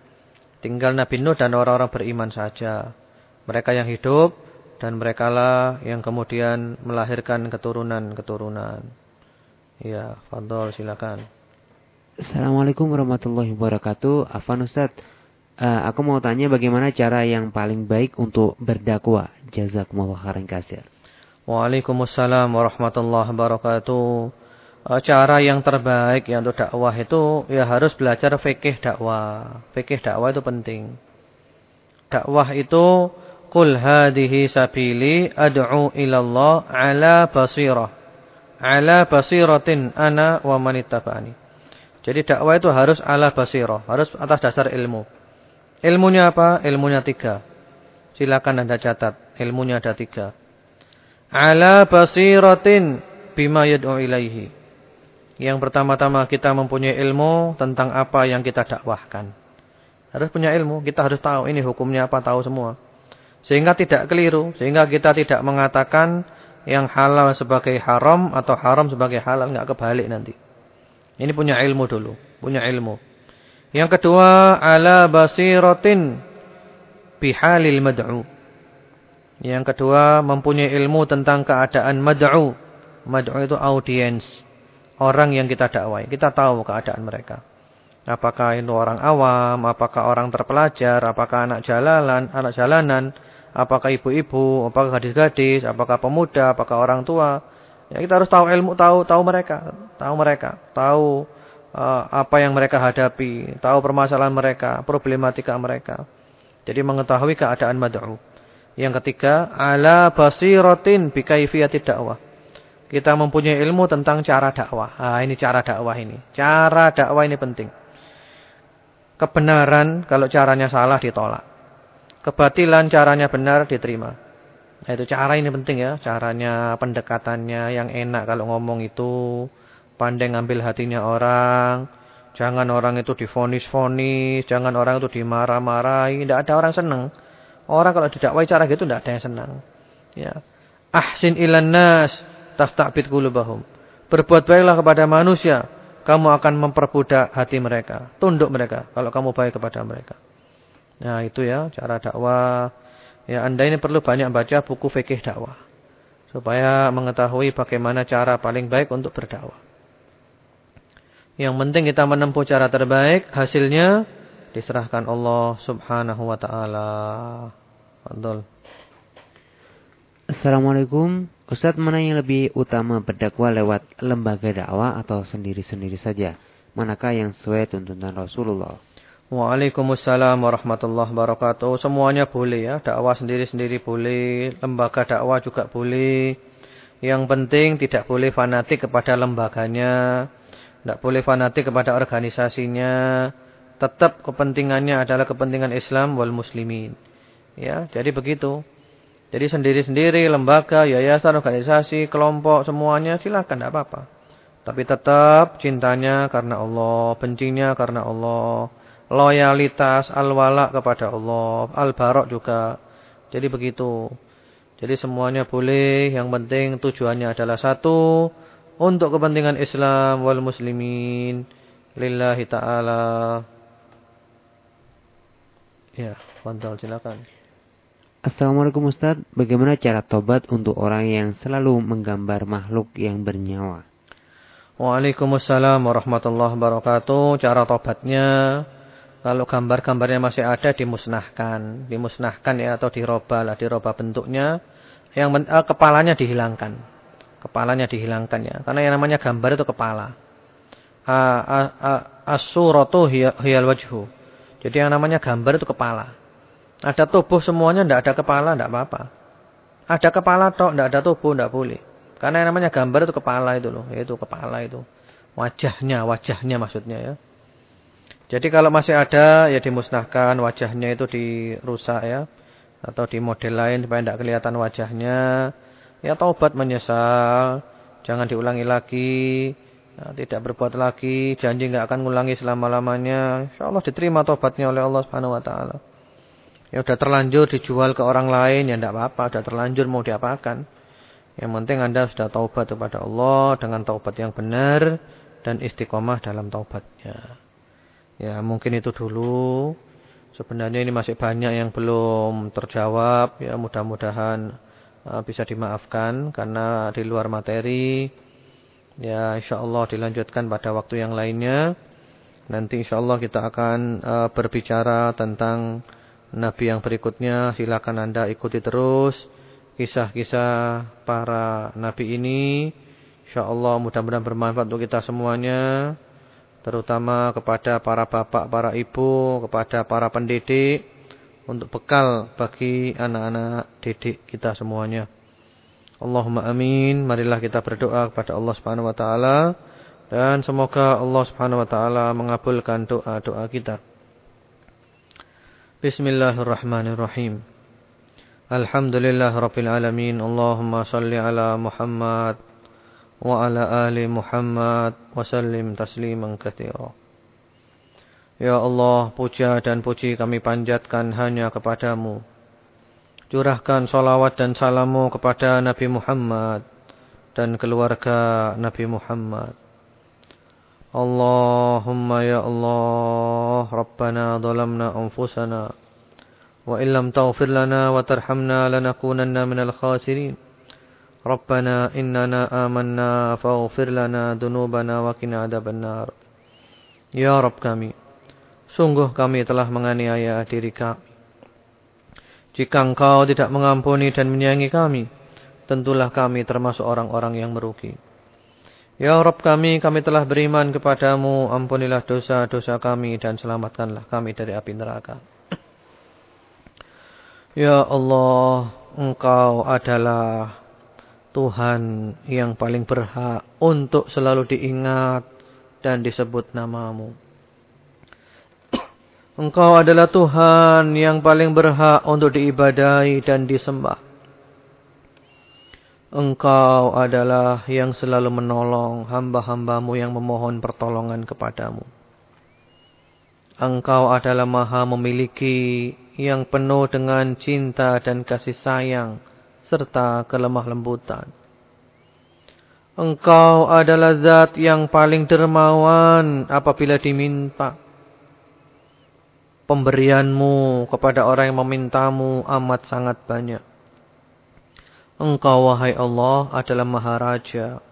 Tinggal Nabi Nuh dan orang-orang beriman saja. Mereka yang hidup dan merekalah yang kemudian melahirkan keturunan-keturunan. Ya, Fadol silakan. Assalamualaikum warahmatullahi wabarakatuh. Afan Ustaz, uh, aku mau tanya bagaimana cara yang paling baik untuk berdakwah. Jazakumullah khairan kasir. Waalaikumsalam warahmatullahi wabarakatuh. Eh, cara yang terbaik ya untuk dakwah itu ya harus belajar fikih dakwah. Fikih dakwah itu penting. Dakwah itu kul hadhihi sabili ad'u ila Allah ala basirah. Ala basiratin ana wa man ittaba'ani. Jadi dakwah itu harus ala basirah, harus atas dasar ilmu. Ilmunya apa? Ilmunya tiga. Silakan Anda catat. Ilmunya ada tiga. Ala basiratin bima yad'u ilaihi. Yang pertama-tama kita mempunyai ilmu tentang apa yang kita dakwahkan. Harus punya ilmu, kita harus tahu ini hukumnya apa, tahu semua. Sehingga tidak keliru, sehingga kita tidak mengatakan yang halal sebagai haram atau haram sebagai halal, enggak kebalik nanti. Ini punya ilmu dulu, punya ilmu. Yang kedua, ala basiratin bihalil mad'u. Yang kedua, mempunyai ilmu tentang keadaan mad'u. Mad'u itu audiens orang yang kita dakwai. Kita tahu keadaan mereka. Apakah itu orang awam, apakah orang terpelajar, apakah anak jalanan, anak jalanan, apakah ibu-ibu, apakah gadis-gadis, apakah pemuda, apakah orang tua. Ya kita harus tahu ilmu, tahu tahu mereka, tahu mereka, tahu uh, apa yang mereka hadapi, tahu permasalahan mereka, problematika mereka. Jadi mengetahui keadaan mad'u. Yang ketiga, ala basiratin bi kaifiyatid dakwah kita mempunyai ilmu tentang cara dakwah. Ah, ini cara dakwah ini. Cara dakwah ini penting. Kebenaran kalau caranya salah ditolak. Kebatilan caranya benar diterima. Nah, itu cara ini penting ya. Caranya, pendekatannya yang enak kalau ngomong itu. Pandai ngambil hatinya orang. Jangan orang itu difonis-fonis. Jangan orang itu dimarah-marahi. Tidak ada orang senang. Orang kalau didakwai cara gitu tidak ada yang senang. Ya. Ahsin ilan nas tastabid qulubahum. Berbuat baiklah kepada manusia, kamu akan memperbudak hati mereka, tunduk mereka kalau kamu baik kepada mereka. Nah, itu ya cara dakwah. Ya, Anda ini perlu banyak baca buku fikih dakwah supaya mengetahui bagaimana cara paling baik untuk berdakwah. Yang penting kita menempuh cara terbaik, hasilnya diserahkan Allah Subhanahu wa taala. Betul. Assalamualaikum Ustadz mana yang lebih utama berdakwah lewat lembaga dakwah atau sendiri-sendiri saja? Manakah yang sesuai tuntunan Rasulullah? Waalaikumsalam warahmatullahi wabarakatuh. Semuanya boleh ya. Dakwah sendiri-sendiri boleh. Lembaga dakwah juga boleh. Yang penting tidak boleh fanatik kepada lembaganya. Tidak boleh fanatik kepada organisasinya. Tetap kepentingannya adalah kepentingan Islam wal muslimin. Ya, jadi begitu. Jadi sendiri-sendiri, lembaga, yayasan, organisasi, kelompok, semuanya silakan, tidak apa-apa. Tapi tetap cintanya karena Allah, bencinya karena Allah, loyalitas, al-wala kepada Allah, al-barok juga. Jadi begitu. Jadi semuanya boleh, yang penting tujuannya adalah satu, untuk kepentingan Islam wal muslimin, lillahi ta'ala. Ya, kontol silakan. Assalamualaikum Ustaz, bagaimana cara tobat untuk orang yang selalu menggambar makhluk yang bernyawa? Waalaikumsalam warahmatullahi wabarakatuh. Cara tobatnya, kalau gambar-gambarnya masih ada dimusnahkan. Dimusnahkan ya atau dirobah lah, dirobah bentuknya. Yang eh, kepalanya dihilangkan. Kepalanya dihilangkan ya. Karena yang namanya gambar itu kepala. As-suratu hiyal wajhu. Jadi yang namanya gambar itu kepala. Ada tubuh semuanya, tidak ada kepala, tidak apa-apa. Ada kepala tok, tidak ada tubuh, tidak boleh. Karena yang namanya gambar itu kepala itu loh, yaitu kepala itu. Wajahnya, wajahnya maksudnya ya. Jadi kalau masih ada ya dimusnahkan wajahnya itu dirusak ya atau di model lain supaya tidak kelihatan wajahnya. Ya taubat menyesal, jangan diulangi lagi, ya, tidak berbuat lagi, janji nggak akan mengulangi selama-lamanya. Insyaallah diterima taubatnya oleh Allah Subhanahu wa taala. Ya udah terlanjur dijual ke orang lain ya tidak apa-apa, udah terlanjur mau diapakan. Yang penting Anda sudah taubat kepada Allah dengan taubat yang benar dan istiqomah dalam taubatnya. Ya, mungkin itu dulu. Sebenarnya ini masih banyak yang belum terjawab. Ya, mudah-mudahan uh, bisa dimaafkan karena di luar materi. Ya, insyaallah dilanjutkan pada waktu yang lainnya. Nanti insyaallah kita akan uh, berbicara tentang nabi yang berikutnya. Silakan Anda ikuti terus kisah-kisah para nabi ini. Insyaallah mudah-mudahan bermanfaat untuk kita semuanya terutama kepada para bapak, para ibu, kepada para pendidik untuk bekal bagi anak-anak didik kita semuanya. Allahumma amin. Marilah kita berdoa kepada Allah Subhanahu wa taala dan semoga Allah Subhanahu wa taala mengabulkan doa-doa kita. Bismillahirrahmanirrahim. Alhamdulillah Rabbil Alamin. Allahumma salli ala Muhammad wa ala ali Muhammad wa sallim tasliman kathira. Ya Allah, puja dan puji kami panjatkan hanya kepadamu. Curahkan salawat dan salamu kepada Nabi Muhammad dan keluarga Nabi Muhammad Allahumma ya Allah, Rabbana zalamna anfusana wa illam taghfir lana wa tarhamna lanakunanna minal khasirin. ربنا إننا آمنا فاغفر لنا ذنوبنا وقنا عذاب النار Ya Rabb kami, sungguh kami telah menganiaya diri kami. Jika engkau tidak mengampuni dan menyayangi kami, tentulah kami termasuk orang-orang yang merugi. Ya Rabb kami, kami telah beriman kepadamu, ampunilah dosa-dosa kami dan selamatkanlah kami dari api neraka. Ya Allah, Engkau adalah Tuhan yang paling berhak untuk selalu diingat dan disebut namamu. Engkau adalah Tuhan yang paling berhak untuk diibadai dan disembah. Engkau adalah yang selalu menolong hamba-hambamu yang memohon pertolongan kepadamu. Engkau adalah maha memiliki yang penuh dengan cinta dan kasih sayang serta kelemah lembutan. Engkau adalah zat yang paling dermawan apabila diminta. Pemberianmu kepada orang yang memintamu amat sangat banyak. Engkau wahai Allah adalah Maharaja.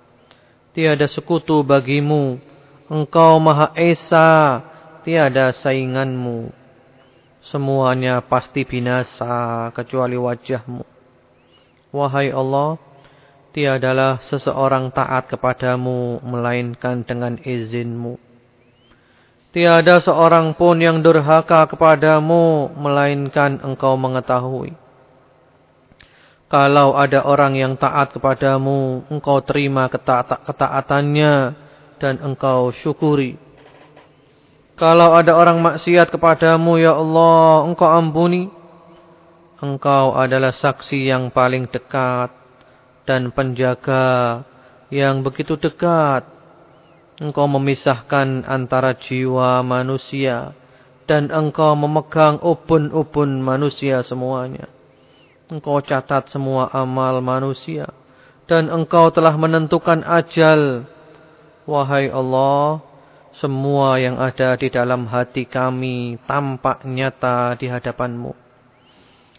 Tiada sekutu bagimu. Engkau Maha Esa. Tiada sainganmu. Semuanya pasti binasa kecuali wajahmu. Wahai Allah, tiadalah seseorang taat kepadamu melainkan dengan izinmu. Tiada seorang pun yang durhaka kepadamu melainkan engkau mengetahui. Kalau ada orang yang taat kepadamu, engkau terima keta ketaatannya dan engkau syukuri. Kalau ada orang maksiat kepadamu, ya Allah, engkau ampuni. Engkau adalah saksi yang paling dekat dan penjaga yang begitu dekat. Engkau memisahkan antara jiwa manusia dan engkau memegang ubun-ubun manusia semuanya. Engkau catat semua amal manusia dan engkau telah menentukan ajal. Wahai Allah, semua yang ada di dalam hati kami tampak nyata di hadapanmu.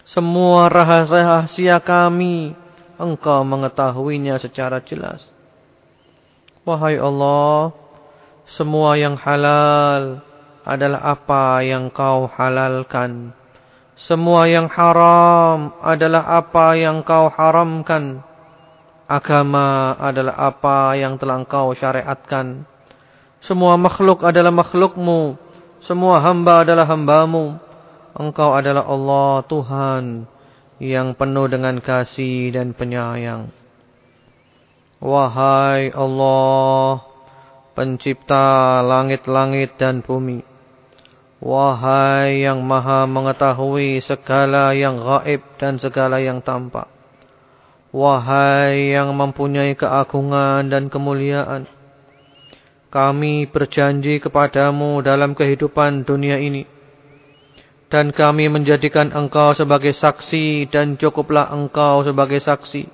Semua rahasia kami, engkau mengetahuinya secara jelas. Wahai Allah, semua yang halal adalah apa yang kau halalkan. Semua yang haram adalah apa yang kau haramkan. Agama adalah apa yang telah engkau syariatkan. Semua makhluk adalah makhlukmu. Semua hamba adalah hambamu. Engkau adalah Allah Tuhan yang penuh dengan kasih dan penyayang. Wahai Allah, pencipta langit-langit dan bumi. Wahai yang maha mengetahui segala yang gaib dan segala yang tampak. Wahai yang mempunyai keagungan dan kemuliaan. Kami berjanji kepadamu dalam kehidupan dunia ini. Dan kami menjadikan engkau sebagai saksi dan cukuplah engkau sebagai saksi.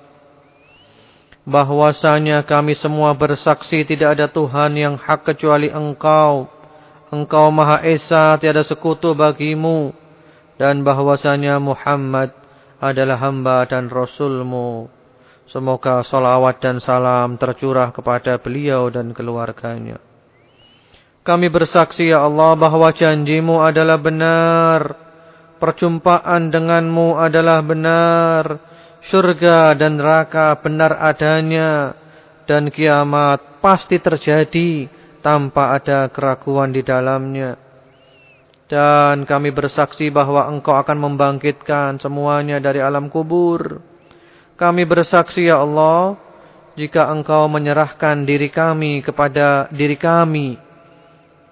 Bahwasanya kami semua bersaksi tidak ada Tuhan yang hak kecuali engkau. Engkau Maha Esa, tiada sekutu bagimu. Dan bahwasanya Muhammad adalah hamba dan Rasulmu. Semoga salawat dan salam tercurah kepada beliau dan keluarganya. Kami bersaksi ya Allah bahwa janjimu adalah benar. Perjumpaan denganmu adalah benar. Surga dan neraka benar adanya. Dan kiamat pasti terjadi tanpa ada keraguan di dalamnya. Dan kami bersaksi bahwa engkau akan membangkitkan semuanya dari alam kubur. Kami bersaksi ya Allah, jika engkau menyerahkan diri kami kepada diri kami,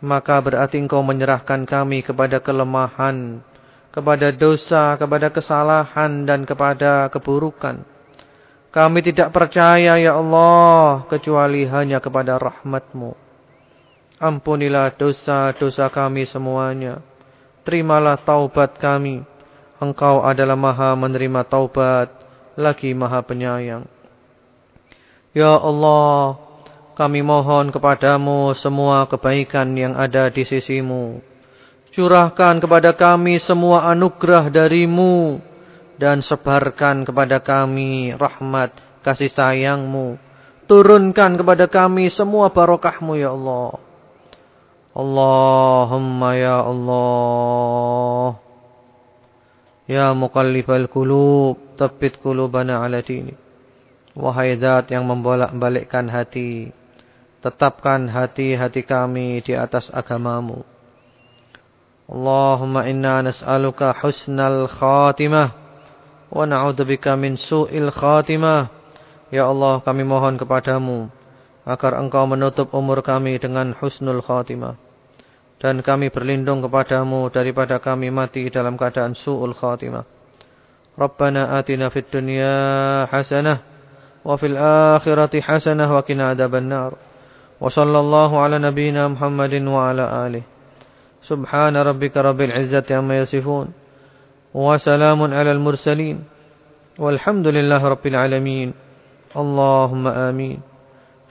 maka berarti engkau menyerahkan kami kepada kelemahan, kepada dosa, kepada kesalahan, dan kepada keburukan. Kami tidak percaya ya Allah, kecuali hanya kepada rahmatmu. Ampunilah dosa-dosa kami semuanya. Terimalah taubat kami. Engkau adalah maha menerima taubat, lagi maha penyayang. Ya Allah, kami mohon kepadamu semua kebaikan yang ada di sisimu. Curahkan kepada kami semua anugerah darimu. Dan sebarkan kepada kami rahmat kasih sayangmu. Turunkan kepada kami semua barokahmu ya Allah. Allahumma ya Allah. Ya muqallibal kulub Tabbit kulubana ala dini. Wahai zat yang membolak-balikkan hati Tetapkan hati-hati kami di atas agamamu. Allahumma inna nas'aluka husnal khatimah Wa na'udzubika min su'il khatimah. Ya Allah kami mohon kepadamu agar engkau menutup umur kami dengan husnul khatimah. Dan kami berlindung kepadamu daripada kami mati dalam keadaan su'ul khatimah. Rabbana atina fid dunya hasanah wa fil akhirati hasanah wa qina adzaban nar. Wa sallallahu ala nabiyyina Muhammadin wa ala alihi. Subhana rabbika rabbil izzati amma yasifun. Wa salamun ala al mursalin. Walhamdulillahi rabbil alamin. Allahumma amin.